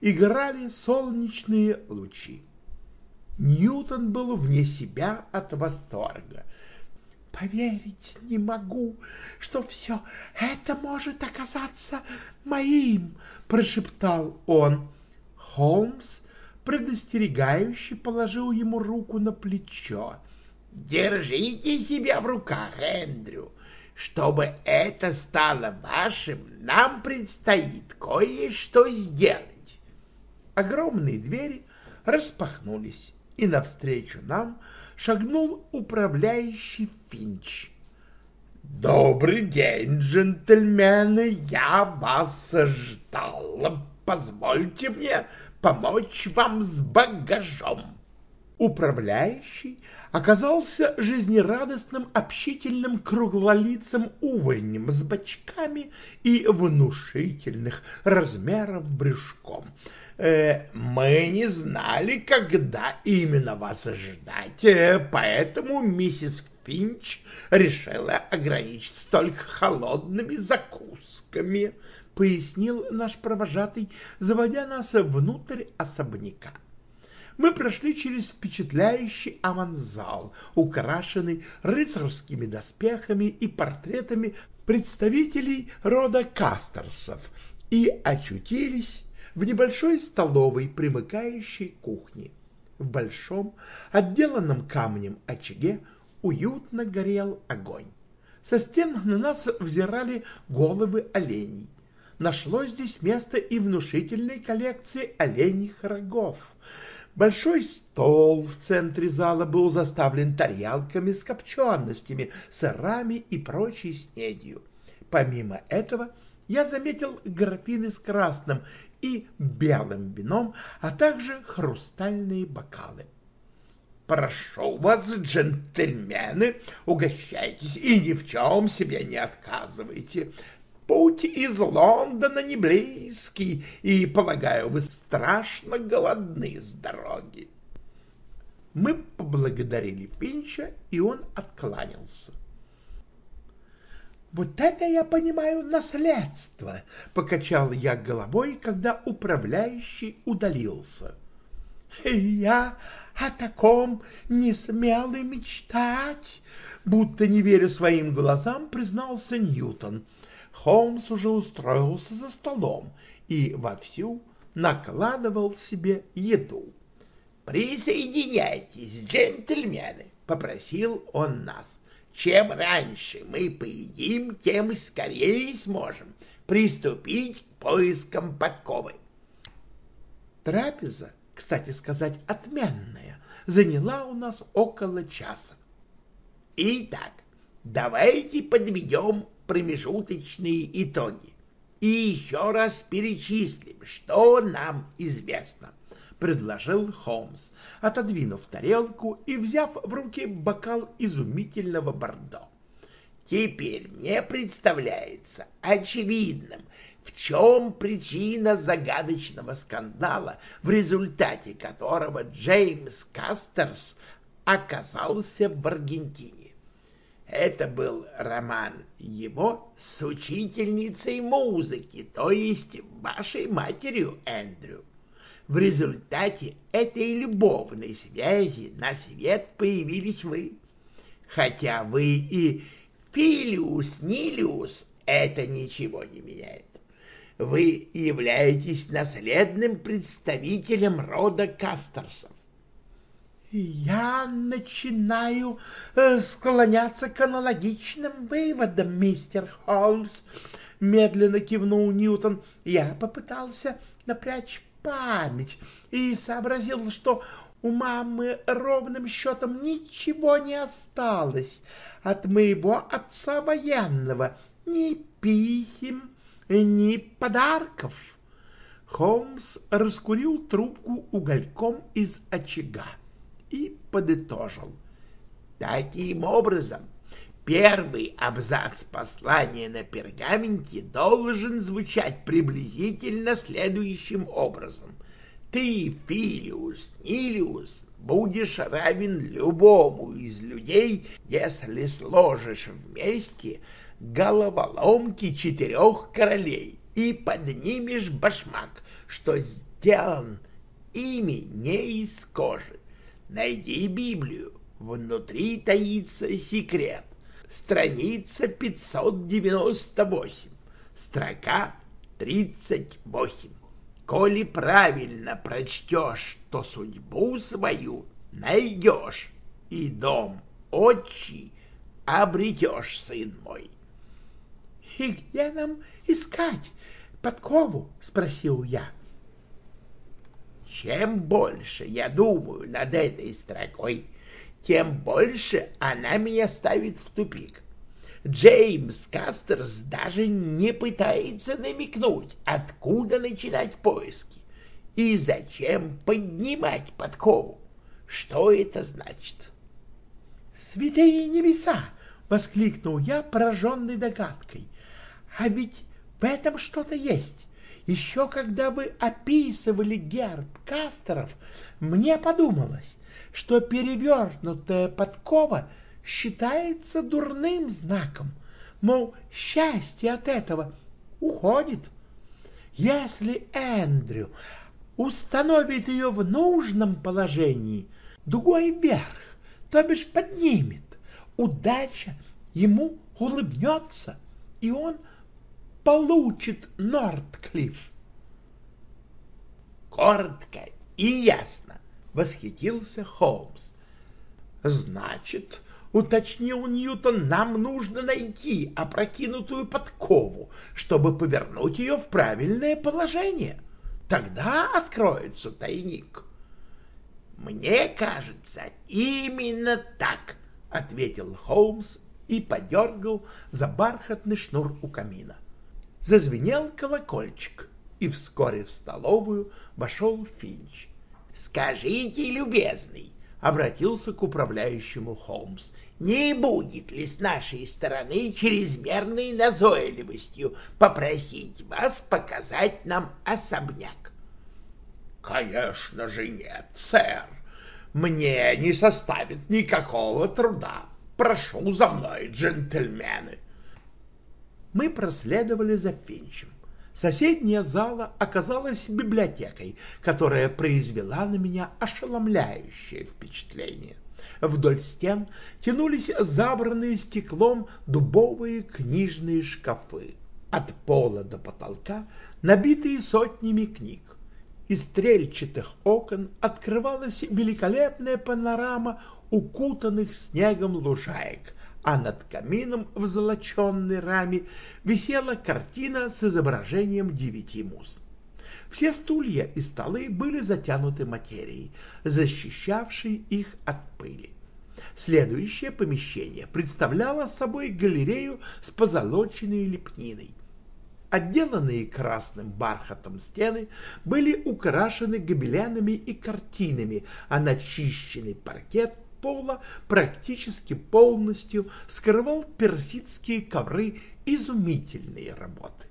играли солнечные лучи. Ньютон был вне себя от восторга — Поверить не могу, что все это может оказаться моим, прошептал он. Холмс предостерегающе положил ему руку на плечо. Держите себя в руках, Эндрю. Чтобы это стало вашим, нам предстоит кое-что сделать. Огромные двери распахнулись, и навстречу нам шагнул управляющий Финч. «Добрый день, джентльмены, я вас ждал. Позвольте мне помочь вам с багажом». Управляющий оказался жизнерадостным, общительным, круглолицым увольнем с бочками и внушительных размеров брюшком. Э, «Мы не знали, когда именно вас ожидать, э, поэтому миссис Финч решила ограничиться только холодными закусками», — пояснил наш провожатый, заводя нас внутрь особняка мы прошли через впечатляющий аванзал, украшенный рыцарскими доспехами и портретами представителей рода Кастерсов, и очутились в небольшой столовой, примыкающей кухне. В большом, отделанном камнем очаге уютно горел огонь. Со стен на нас взирали головы оленей. Нашлось здесь место и внушительной коллекции оленьих рогов — Большой стол в центре зала был заставлен тарелками с копченостями, сырами и прочей снедью. Помимо этого я заметил графины с красным и белым вином, а также хрустальные бокалы. «Прошу вас, джентльмены, угощайтесь и ни в чем себе не отказывайте. Путь из Лондона не близкий, и, полагаю, вы страшно голодны с дороги. Мы поблагодарили Пинча, и он откланялся. «Вот это я понимаю наследство!» — покачал я головой, когда управляющий удалился. «Я о таком не смел и мечтать!» Будто не веря своим глазам, признался Ньютон — Холмс уже устроился за столом и вовсю накладывал себе еду. «Присоединяйтесь, джентльмены!» — попросил он нас. «Чем раньше мы поедим, тем скорее сможем приступить к поискам подковы». Трапеза, кстати сказать, отменная, заняла у нас около часа. Итак, давайте подведем промежуточные итоги и еще раз перечислим, что нам известно, — предложил Холмс, отодвинув тарелку и взяв в руки бокал изумительного бордо. Теперь мне представляется очевидным, в чем причина загадочного скандала, в результате которого Джеймс Кастерс оказался в Аргентине. Это был роман его с учительницей музыки, то есть вашей матерью, Эндрю. В результате этой любовной связи на свет появились вы. Хотя вы и Филиус Нилиус, это ничего не меняет. Вы являетесь наследным представителем рода Кастерсов. «Я начинаю э, склоняться к аналогичным выводам, мистер Холмс», — медленно кивнул Ньютон. «Я попытался напрячь память и сообразил, что у мамы ровным счетом ничего не осталось от моего отца военного, ни писем, ни подарков». Холмс раскурил трубку угольком из очага и подытожил. Таким образом, первый абзац послания на пергаменте должен звучать приблизительно следующим образом. Ты, Филиус Нилиус, будешь равен любому из людей, если сложишь вместе головоломки четырех королей и поднимешь башмак, что сделан ими не из кожи. Найди Библию. Внутри таится секрет. Страница 598. Строка 38. Коли правильно прочтешь, то судьбу свою найдешь, и дом отчий обретешь, сын мой. — И где нам искать подкову? — спросил я. Чем больше я думаю над этой строкой, тем больше она меня ставит в тупик. Джеймс Кастерс даже не пытается намекнуть, откуда начинать поиски и зачем поднимать подкову. Что это значит? «Святые небеса!» — воскликнул я, пораженный догадкой. «А ведь в этом что-то есть. Еще когда вы описывали герб Кастеров, мне подумалось, что перевернутая подкова считается дурным знаком, мол, счастье от этого уходит. Если Эндрю установит ее в нужном положении, дугой вверх, то бишь поднимет, удача ему улыбнется, и он получит Нордклифф. Коротко и ясно восхитился Холмс. Значит, уточнил Ньютон, нам нужно найти опрокинутую подкову, чтобы повернуть ее в правильное положение. Тогда откроется тайник. Мне кажется, именно так, ответил Холмс и подергал за бархатный шнур у камина. Зазвенел колокольчик, и вскоре в столовую вошел Финч. «Скажите, любезный», — обратился к управляющему Холмс, «не будет ли с нашей стороны чрезмерной назойливостью попросить вас показать нам особняк?» «Конечно же нет, сэр. Мне не составит никакого труда. Прошу за мной, джентльмены». Мы проследовали за Финчем. Соседняя зала оказалась библиотекой, которая произвела на меня ошеломляющее впечатление. Вдоль стен тянулись забранные стеклом дубовые книжные шкафы, от пола до потолка набитые сотнями книг. Из стрельчатых окон открывалась великолепная панорама укутанных снегом лужаек, а над камином в золоченной раме висела картина с изображением девяти муз. Все стулья и столы были затянуты материей, защищавшей их от пыли. Следующее помещение представляло собой галерею с позолоченной лепниной. Отделанные красным бархатом стены были украшены гобеленами и картинами, а начищенный паркет пола практически полностью скрывал персидские ковры изумительные работы.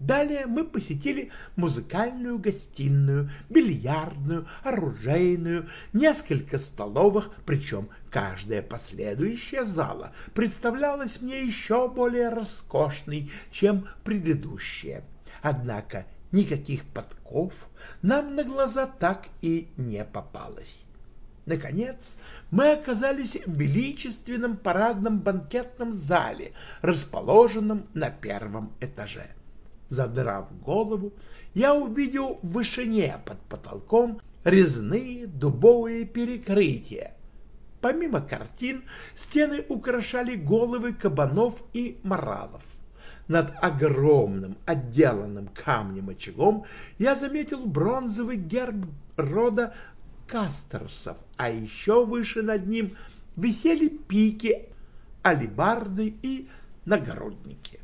Далее мы посетили музыкальную гостиную, бильярдную, оружейную, несколько столовых, причем каждая последующая зала представлялась мне еще более роскошной, чем предыдущая. Однако никаких подков нам на глаза так и не попалось. Наконец, мы оказались в величественном парадном банкетном зале, расположенном на первом этаже. Задрав голову, я увидел в вышине под потолком резные дубовые перекрытия. Помимо картин, стены украшали головы кабанов и моралов. Над огромным отделанным камнем очагом я заметил бронзовый герб рода Кастерсов, а еще выше над ним висели пики, алибарды и нагородники.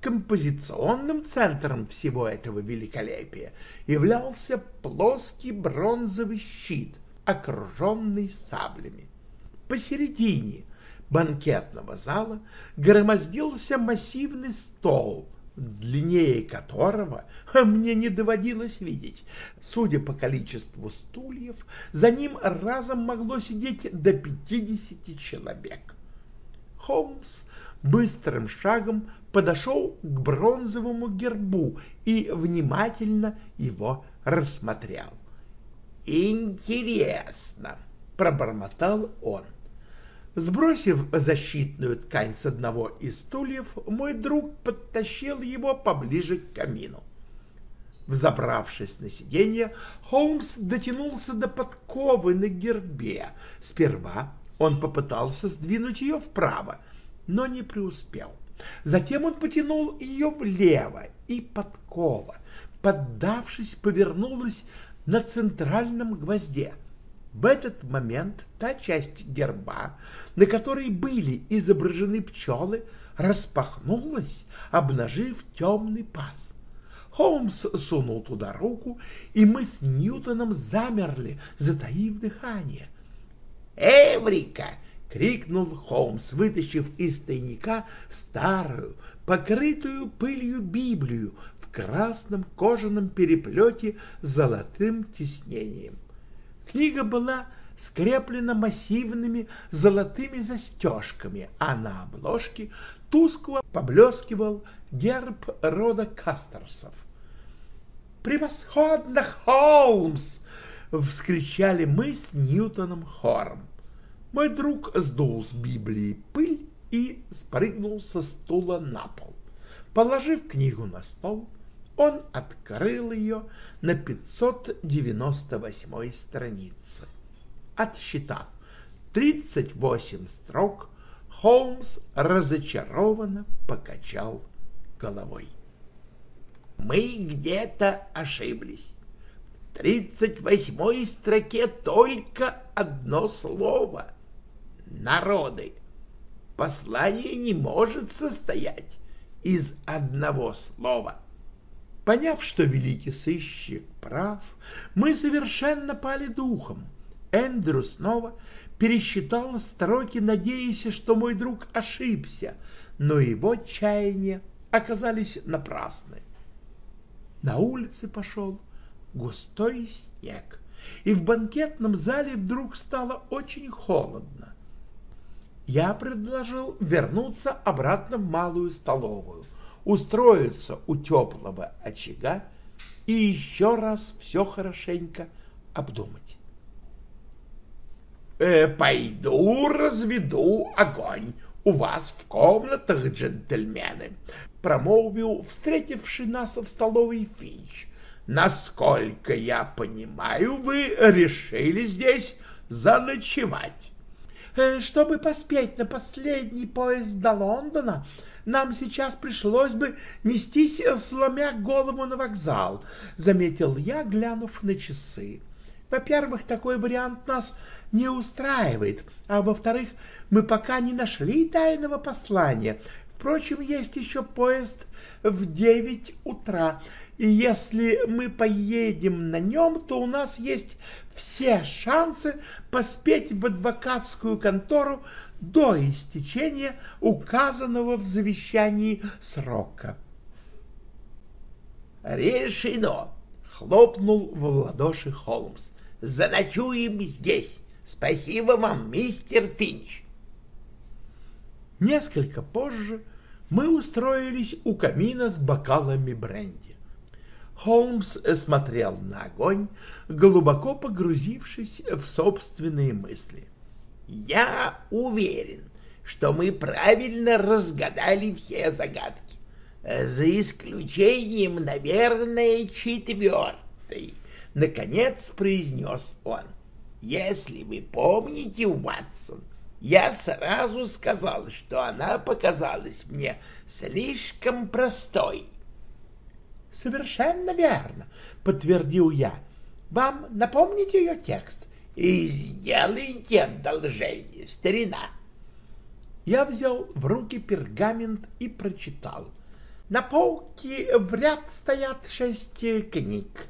Композиционным центром всего этого великолепия являлся плоский бронзовый щит, окруженный саблями. Посередине банкетного зала громоздился массивный стол — длиннее которого мне не доводилось видеть. Судя по количеству стульев, за ним разом могло сидеть до пятидесяти человек. Холмс быстрым шагом подошел к бронзовому гербу и внимательно его рассмотрел. «Интересно», — пробормотал он. Сбросив защитную ткань с одного из стульев, мой друг подтащил его поближе к камину. Взобравшись на сиденье, Холмс дотянулся до подковы на гербе. Сперва он попытался сдвинуть ее вправо, но не преуспел. Затем он потянул ее влево, и подкова, поддавшись, повернулась на центральном гвозде — в этот момент та часть герба, на которой были изображены пчелы, распахнулась, обнажив темный паз. Холмс сунул туда руку, и мы с Ньютоном замерли, затаив дыхание. «Эврика!» — крикнул Холмс, вытащив из тайника старую, покрытую пылью Библию в красном кожаном переплете с золотым тиснением. Книга была скреплена массивными золотыми застежками, а на обложке тускло поблескивал герб рода Кастерсов. «Превосходно, Холмс!» — вскричали мы с Ньютоном хором. Мой друг сдул с Библии пыль и спрыгнул со стула на пол. Положив книгу на стол, он открыл ее на 598 странице. Отсчитав 38 строк, Холмс разочарованно покачал головой. Мы где-то ошиблись. В 38 строке только одно слово — народы. Послание не может состоять из одного слова. Поняв, что великий сыщик прав, мы совершенно пали духом. Эндрю снова пересчитал строки, надеясь, что мой друг ошибся, но его чаяния оказались напрасны. На улице пошел густой снег, и в банкетном зале вдруг стало очень холодно я предложил вернуться обратно в малую столовую, устроиться у теплого очага и еще раз все хорошенько обдумать. «Э, «Пойду разведу огонь у вас в комнатах, джентльмены», — промолвил встретивший нас в столовой Финч. «Насколько я понимаю, вы решили здесь заночевать». Э, чтобы поспеть на последний поезд до Лондона, нам сейчас пришлось бы нестись, э, сломя голову на вокзал, — заметил я, глянув на часы. Во-первых, такой вариант нас не устраивает, а во-вторых, мы пока не нашли тайного послания. Впрочем, есть еще поезд в девять утра, и если мы поедем на нем, то у нас есть все шансы поспеть в адвокатскую контору до истечения указанного в завещании срока. «Решено!» — хлопнул в ладоши Холмс. «Заночуем здесь. Спасибо вам, мистер Финч!» Несколько позже мы устроились у камина с бокалами бренди. Холмс смотрел на огонь, глубоко погрузившись в собственные мысли. «Я уверен, что мы правильно разгадали все загадки, за исключением, наверное, четвертой», — наконец произнес он. «Если вы помните, Уатсон, я сразу сказал, что она показалась мне слишком простой» Совершенно верно, подтвердил я. Вам напомнить ее текст? И сделайте одолжение, старина. Я взял в руки пергамент и прочитал. На полке в ряд стоят шесть книг.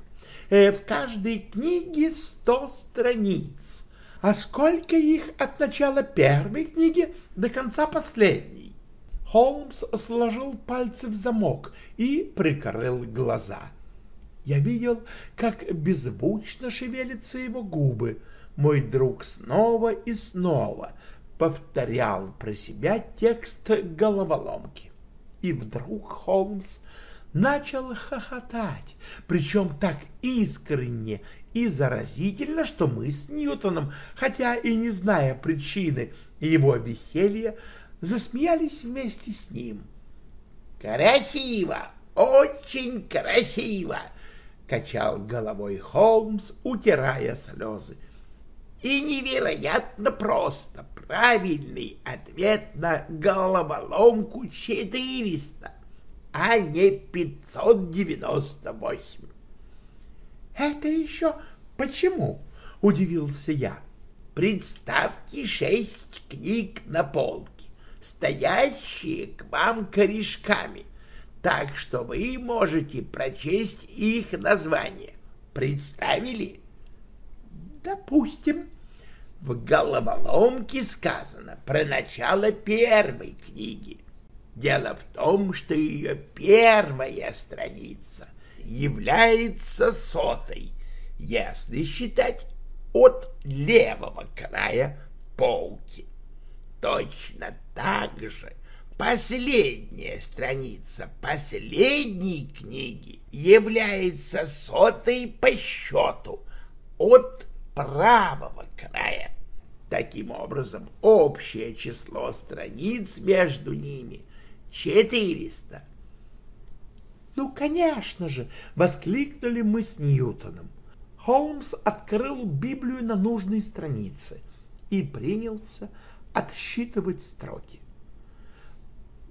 Э, в каждой книге сто страниц. А сколько их от начала первой книги до конца последней? Холмс сложил пальцы в замок и прикрыл глаза. Я видел, как беззвучно шевелятся его губы. Мой друг снова и снова повторял про себя текст головоломки. И вдруг Холмс начал хохотать, причем так искренне и заразительно, что мы с Ньютоном, хотя и не зная причины его веселья, засмеялись вместе с ним. «Красиво! Очень красиво!» — качал головой Холмс, утирая слезы. «И невероятно просто! Правильный ответ на головоломку четыреста, а не пятьсот девяносто восемь!» «Это еще почему?» — удивился я. «Представьте шесть книг на полке стоящие к вам корешками. так что вы можете прочесть их название. Представили? Допустим. В головоломке сказано про начало первой книги. Дело в том, что ее первая страница является сотой, если считать от левого края полки. Точно так же последняя страница последней книги является сотой по счету от правого края. Таким образом, общее число страниц между ними — 400. «Ну, конечно же!» — воскликнули мы с Ньютоном. Холмс открыл Библию на нужной странице и принялся отсчитывать строки.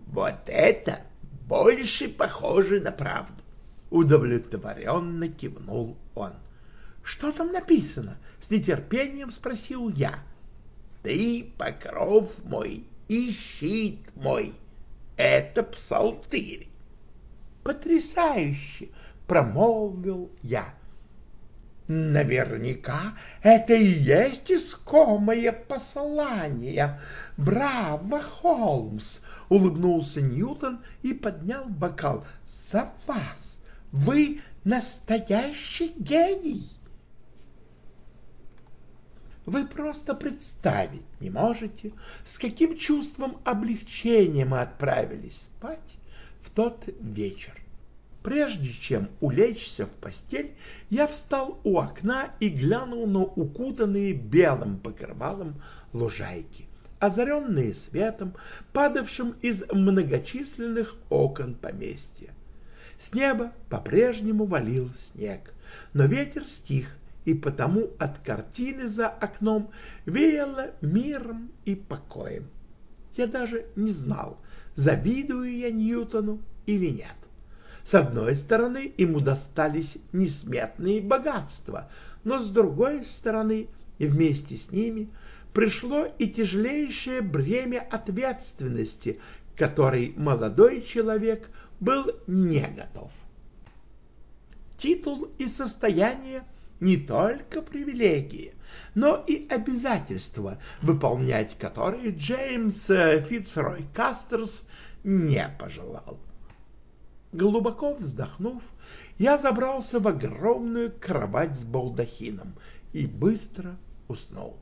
Вот это больше похоже на правду. Удовлетворенно кивнул он. Что там написано? С нетерпением спросил я. Ты покров мой и щит мой. Это псалтырь. Потрясающе, промолвил я. Наверняка это и есть искомое послание. Браво, Холмс! Улыбнулся Ньютон и поднял бокал. За вас! Вы настоящий гений! Вы просто представить не можете, с каким чувством облегчения мы отправились спать в тот вечер. Прежде чем улечься в постель, я встал у окна и глянул на укутанные белым покрывалом лужайки, озаренные светом, падавшим из многочисленных окон поместья. С неба по-прежнему валил снег, но ветер стих, и потому от картины за окном веяло миром и покоем. Я даже не знал, завидую я Ньютону или нет. С одной стороны, ему достались несметные богатства, но с другой стороны, вместе с ними пришло и тяжелейшее бремя ответственности, которой молодой человек был не готов. Титул и состояние не только привилегии, но и обязательства, выполнять которые Джеймс Фицрой Кастерс не пожелал. Глубоко вздохнув, я забрался в огромную кровать с балдахином и быстро уснул.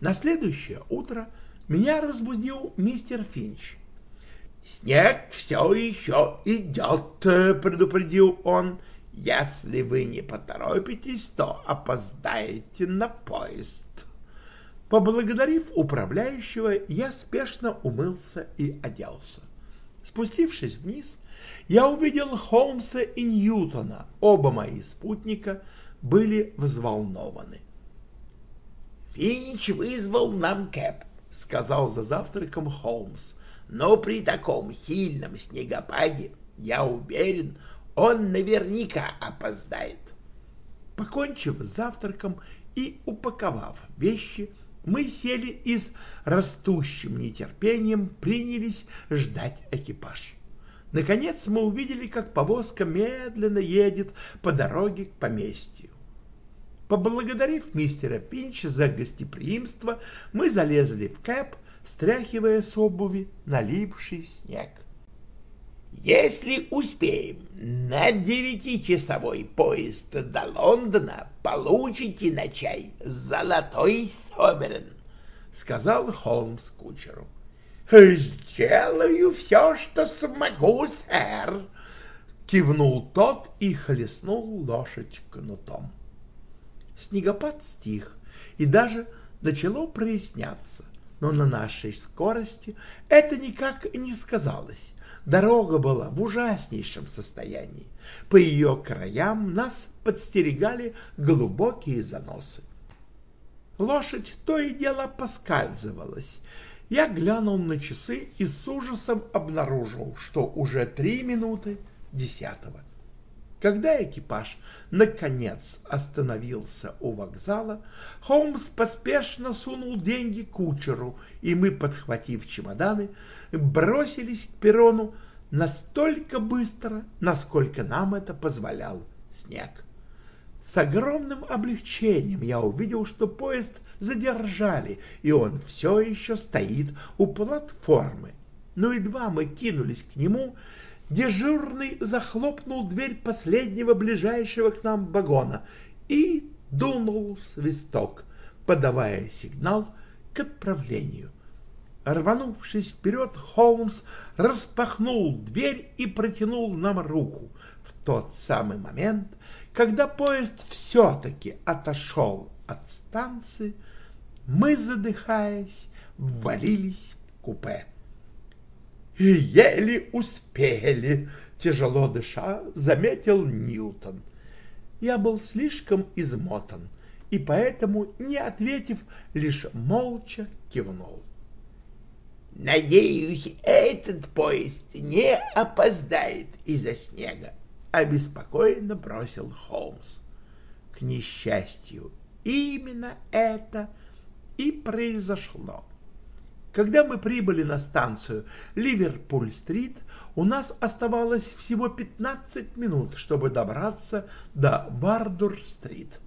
На следующее утро меня разбудил мистер Финч. «Снег все еще идет», — предупредил он. «Если вы не поторопитесь, то опоздаете на поезд». Поблагодарив управляющего, я спешно умылся и оделся. Спустившись вниз, я увидел Холмса и Ньютона. Оба мои спутника были взволнованы. «Финч вызвал нам Кэп», — сказал за завтраком Холмс. «Но при таком сильном снегопаде, я уверен, он наверняка опоздает». Покончив с завтраком и упаковав вещи, мы сели и с растущим нетерпением принялись ждать экипаж. Наконец мы увидели, как повозка медленно едет по дороге к поместью. Поблагодарив мистера Пинча за гостеприимство, мы залезли в кэп, стряхивая с обуви налипший снег. «Если успеем, на девятичасовой поезд до Лондона получите на чай золотой соберен», — сказал Холмс кучеру. «Сделаю все, что смогу, сэр!» Кивнул тот и хлестнул лошадь кнутом. Снегопад стих, и даже начало проясняться, но на нашей скорости это никак не сказалось. Дорога была в ужаснейшем состоянии. По ее краям нас подстерегали глубокие заносы. Лошадь то и дело поскальзывалась, я глянул на часы и с ужасом обнаружил, что уже три минуты десятого. Когда экипаж наконец остановился у вокзала, Холмс поспешно сунул деньги кучеру, и мы, подхватив чемоданы, бросились к перрону настолько быстро, насколько нам это позволял снег. С огромным облегчением я увидел, что поезд задержали, и он все еще стоит у платформы. Но едва мы кинулись к нему, дежурный захлопнул дверь последнего ближайшего к нам вагона и дунул свисток, подавая сигнал к отправлению. Рванувшись вперед, Холмс распахнул дверь и протянул нам руку в тот самый момент, когда поезд все-таки отошел от станции, мы, задыхаясь, ввалились в купе. И еле успели, тяжело дыша, заметил Ньютон. Я был слишком измотан, и поэтому, не ответив, лишь молча кивнул. «Надеюсь, этот поезд не опоздает из-за снега», — обеспокоенно бросил Холмс. К несчастью, именно это и произошло. Когда мы прибыли на станцию Ливерпуль-стрит, у нас оставалось всего 15 минут, чтобы добраться до Вардур-стрит.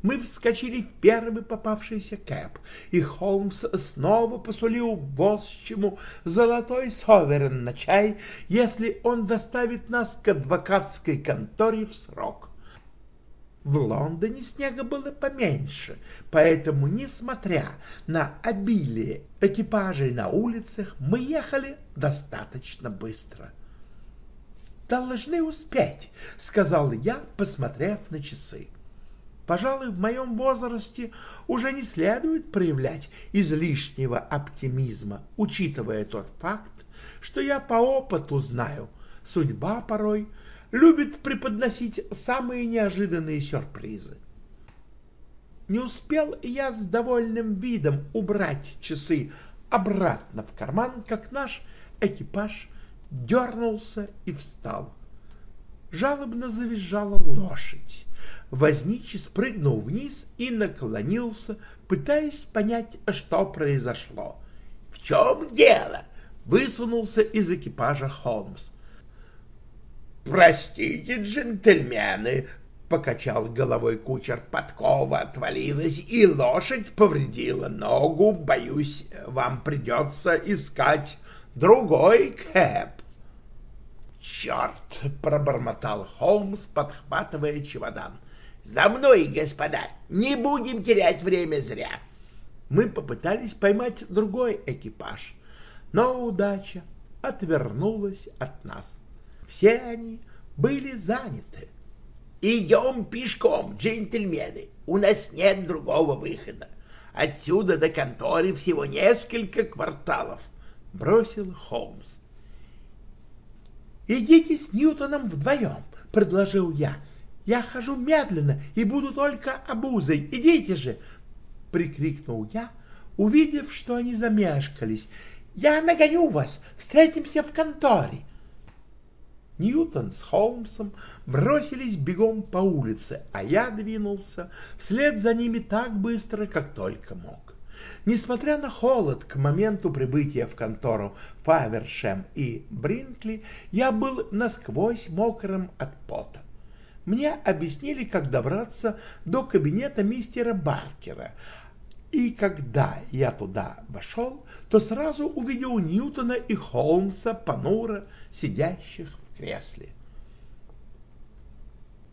Мы вскочили в первый попавшийся кэп, и Холмс снова посулил возчему золотой соверен на чай, если он доставит нас к адвокатской конторе в срок. В Лондоне снега было поменьше, поэтому, несмотря на обилие экипажей на улицах, мы ехали достаточно быстро. «Должны успеть», — сказал я, посмотрев на часы. Пожалуй, в моем возрасте уже не следует проявлять излишнего оптимизма, учитывая тот факт, что я по опыту знаю, судьба порой любит преподносить самые неожиданные сюрпризы. Не успел я с довольным видом убрать часы обратно в карман, как наш экипаж дернулся и встал. Жалобно завизжала лошадь. Возничий спрыгнул вниз и наклонился, пытаясь понять, что произошло. — В чем дело? — высунулся из экипажа Холмс. — Простите, джентльмены, — покачал головой кучер, — подкова отвалилась, и лошадь повредила ногу. Боюсь, вам придется искать другой кэп. — Черт! — пробормотал Холмс, подхватывая чемодан. — за мной, господа, не будем терять время зря. Мы попытались поймать другой экипаж, но удача отвернулась от нас. Все они были заняты. Идем пешком, джентльмены, у нас нет другого выхода. Отсюда до конторы всего несколько кварталов, — бросил Холмс. «Идите с Ньютоном вдвоем», — предложил я. Я хожу медленно и буду только обузой. Идите же!» — прикрикнул я, увидев, что они замешкались. «Я нагоню вас! Встретимся в конторе!» Ньютон с Холмсом бросились бегом по улице, а я двинулся вслед за ними так быстро, как только мог. Несмотря на холод к моменту прибытия в контору Фавершем и Бринкли, я был насквозь мокрым от пота мне объяснили, как добраться до кабинета мистера Баркера. И когда я туда вошел, то сразу увидел Ньютона и Холмса понуро сидящих кресле.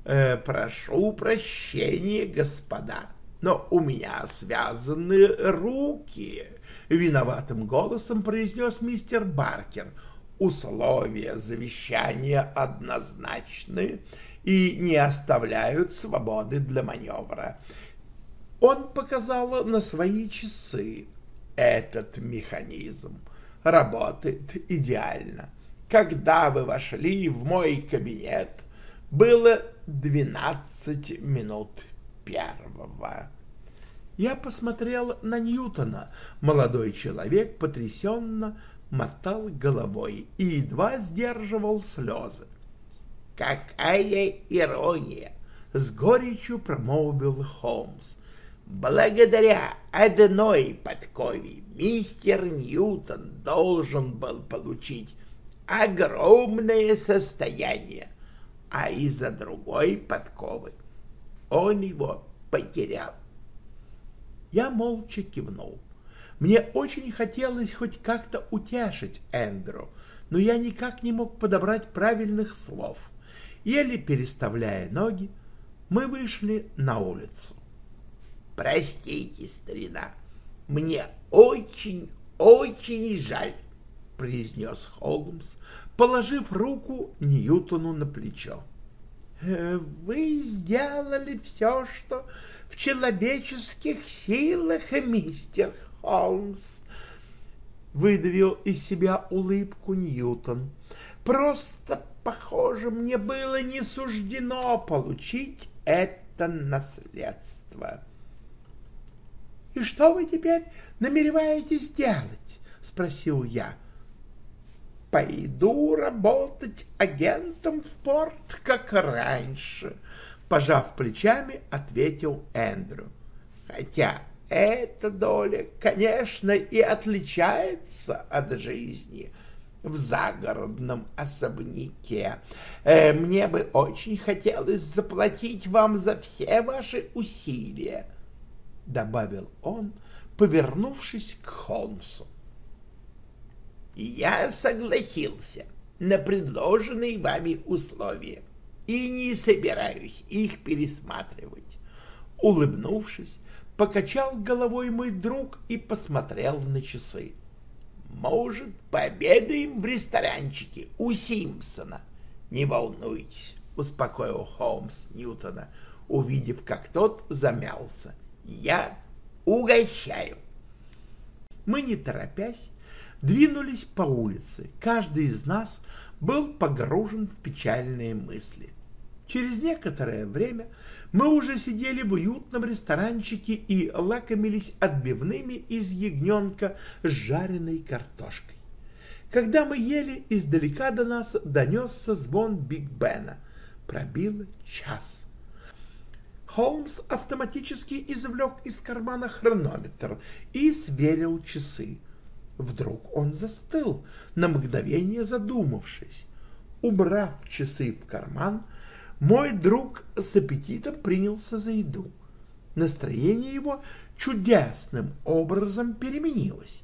«Э, «Прошу прощения, господа, но у меня связаны руки», — виноватым голосом произнес мистер Баркер. «Условия завещания однозначны, и не оставляют свободы для маневра. Он показал на свои часы. Этот механизм работает идеально. Когда вы вошли в мой кабинет, было двенадцать минут первого. Я посмотрел на Ньютона. Молодой человек потрясенно мотал головой и едва сдерживал слезы. Какая ирония! С горечью промолвил Холмс. Благодаря одной подкове мистер Ньютон должен был получить огромное состояние, а из-за другой подковы он его потерял. Я молча кивнул. Мне очень хотелось хоть как-то утешить Эндрю, но я никак не мог подобрать правильных слов. Еле переставляя ноги, мы вышли на улицу. «Простите, старина, мне очень-очень жаль», — произнес Холмс, положив руку Ньютону на плечо. «Э, «Вы сделали все, что в человеческих силах, мистер Холмс», — выдавил из себя улыбку Ньютон. «Просто, похоже, мне было не суждено получить это наследство». «И что вы теперь намереваетесь делать?» — спросил я. «Пойду работать агентом в порт, как раньше», — пожав плечами, ответил Эндрю. «Хотя эта доля, конечно, и отличается от жизни» в загородном особняке. Э, мне бы очень хотелось заплатить вам за все ваши усилия добавил он, повернувшись к Холмсу. «Я согласился на предложенные вами условия и не собираюсь их пересматривать». Улыбнувшись, покачал головой мой друг и посмотрел на часы. «Может, пообедаем в ресторанчике у Симпсона?» «Не волнуйтесь», — успокоил Холмс Ньютона, увидев, как тот замялся я угощаю. Мы, не торопясь, двинулись по улице. Каждый из нас был погружен в печальные мысли. Через некоторое время мы уже сидели в уютном ресторанчике и лакомились отбивными из ягненка с жареной картошкой. Когда мы ели, издалека до нас донесся звон Биг Бена. Пробило час. Холмс автоматически извлек из кармана хронометр и сверил часы. Вдруг он застыл, на мгновение задумавшись. Убрав часы в карман, мой друг с аппетитом принялся за еду. Настроение его чудесным образом переменилось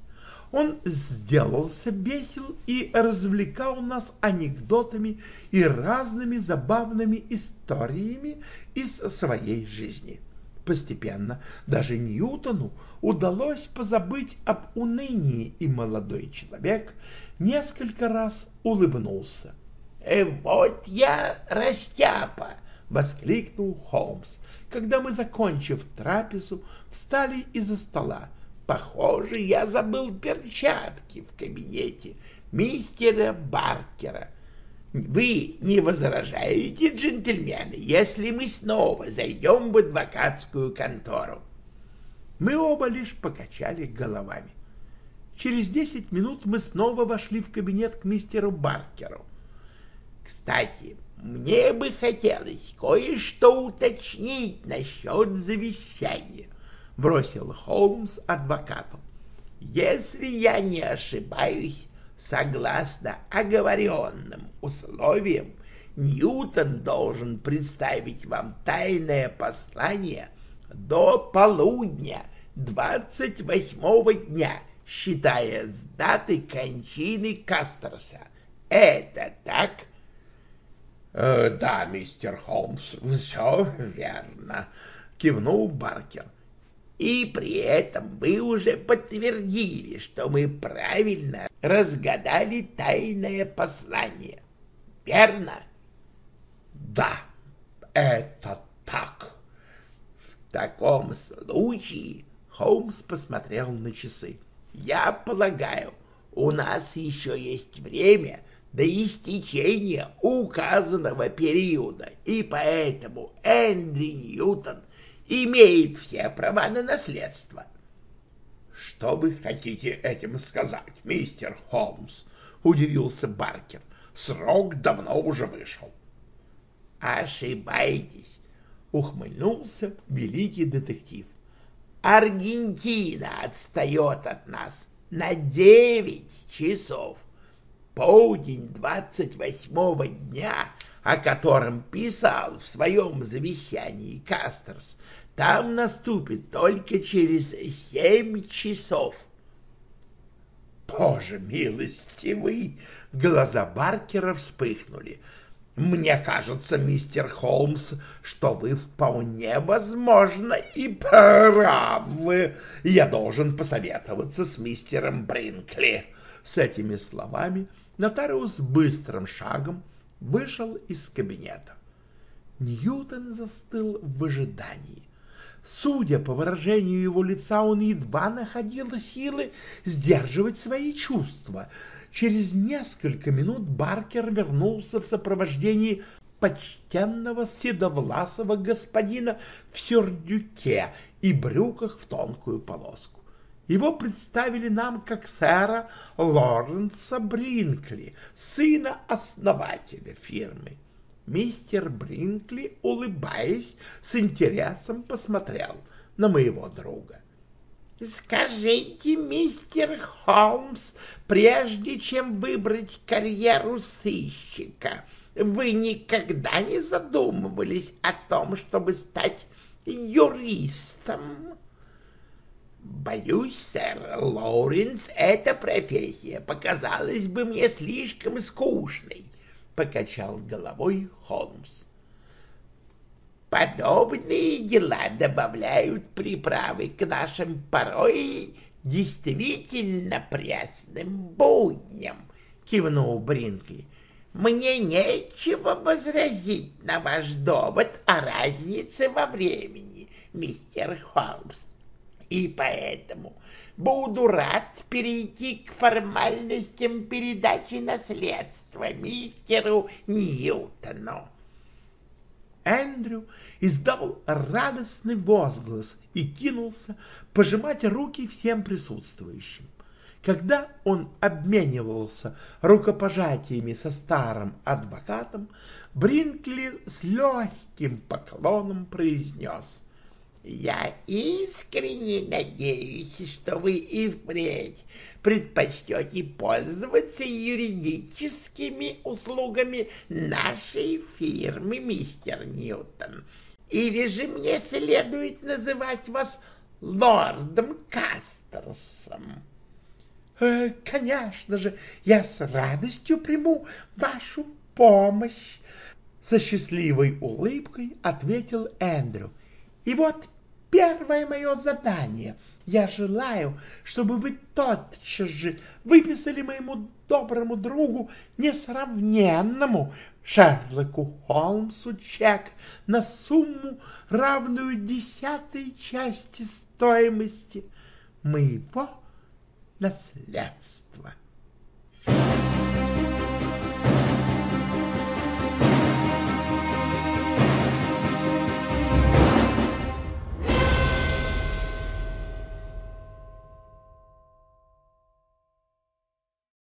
он сделался весел и развлекал нас анекдотами и разными забавными историями из своей жизни. Постепенно даже Ньютону удалось позабыть об унынии, и молодой человек несколько раз улыбнулся. «Э, «Вот я растяпа!» — воскликнул Холмс, когда мы, закончив трапезу, встали из-за стола. Похоже, я забыл перчатки в кабинете мистера Баркера. Вы не возражаете, джентльмены, если мы снова зайдем в адвокатскую контору? Мы оба лишь покачали головами. Через десять минут мы снова вошли в кабинет к мистеру Баркеру. Кстати, мне бы хотелось кое-что уточнить насчет завещания. — бросил Холмс адвокату. «Если я не ошибаюсь, согласно оговоренным условиям, Ньютон должен представить вам тайное послание до полудня 28-го дня, считая с даты кончины Кастерса. Это так?» «Э, «Да, мистер Холмс, все верно», — кивнул Баркер. И при этом вы уже подтвердили, что мы правильно разгадали тайное послание. Верно? Да, это так. В таком случае Холмс посмотрел на часы. Я полагаю, у нас еще есть время до истечения указанного периода, и поэтому Эндрю Ньютон — имеет все права на наследство. — Что вы хотите этим сказать, мистер Холмс? — удивился Баркер. — Срок давно уже вышел. — Ошибаетесь, — ухмыльнулся великий детектив. — Аргентина отстает от нас на девять часов. полдень двадцать восьмого дня, о котором писал в своем завещании Кастерс, там наступит только через семь часов. Боже милостивый! Глаза Баркера вспыхнули. Мне кажется, мистер Холмс, что вы вполне возможно и правы. Я должен посоветоваться с мистером Бринкли. С этими словами нотариус быстрым шагом вышел из кабинета. Ньютон застыл в ожидании. Судя по выражению его лица, он едва находил силы сдерживать свои чувства. Через несколько минут Баркер вернулся в сопровождении почтенного седовласого господина в сюрдюке и брюках в тонкую полоску. Его представили нам как сэра Лоренса Бринкли, сына основателя фирмы. Мистер Бринкли, улыбаясь, с интересом посмотрел на моего друга. «Скажите, мистер Холмс, прежде чем выбрать карьеру сыщика, вы никогда не задумывались о том, чтобы стать юристом?» «Боюсь, сэр Лоуренс, эта профессия показалась бы мне слишком скучной. — покачал головой Холмс. Подобные дела добавляют приправы к нашим порой действительно пресным будням, — кивнул Бринкли. Мне нечего возразить на ваш довод о разнице во времени, мистер Холмс. И поэтому буду рад перейти к формальностям передачи наследства мистеру Ньютону. Эндрю издал радостный возглас и кинулся пожимать руки всем присутствующим. Когда он обменивался рукопожатиями со старым адвокатом, Бринкли с легким поклоном произнес я искренне надеюсь, что вы и впредь предпочтете пользоваться юридическими услугами нашей фирмы, мистер Ньютон. Или же мне следует называть вас лордом Кастерсом? Э, конечно же, я с радостью приму вашу помощь, со счастливой улыбкой ответил Эндрю. И вот первое мое задание. Я желаю, чтобы вы тотчас же выписали моему доброму другу, несравненному Шерлоку Холмсу чек на сумму, равную десятой части стоимости моего наследства.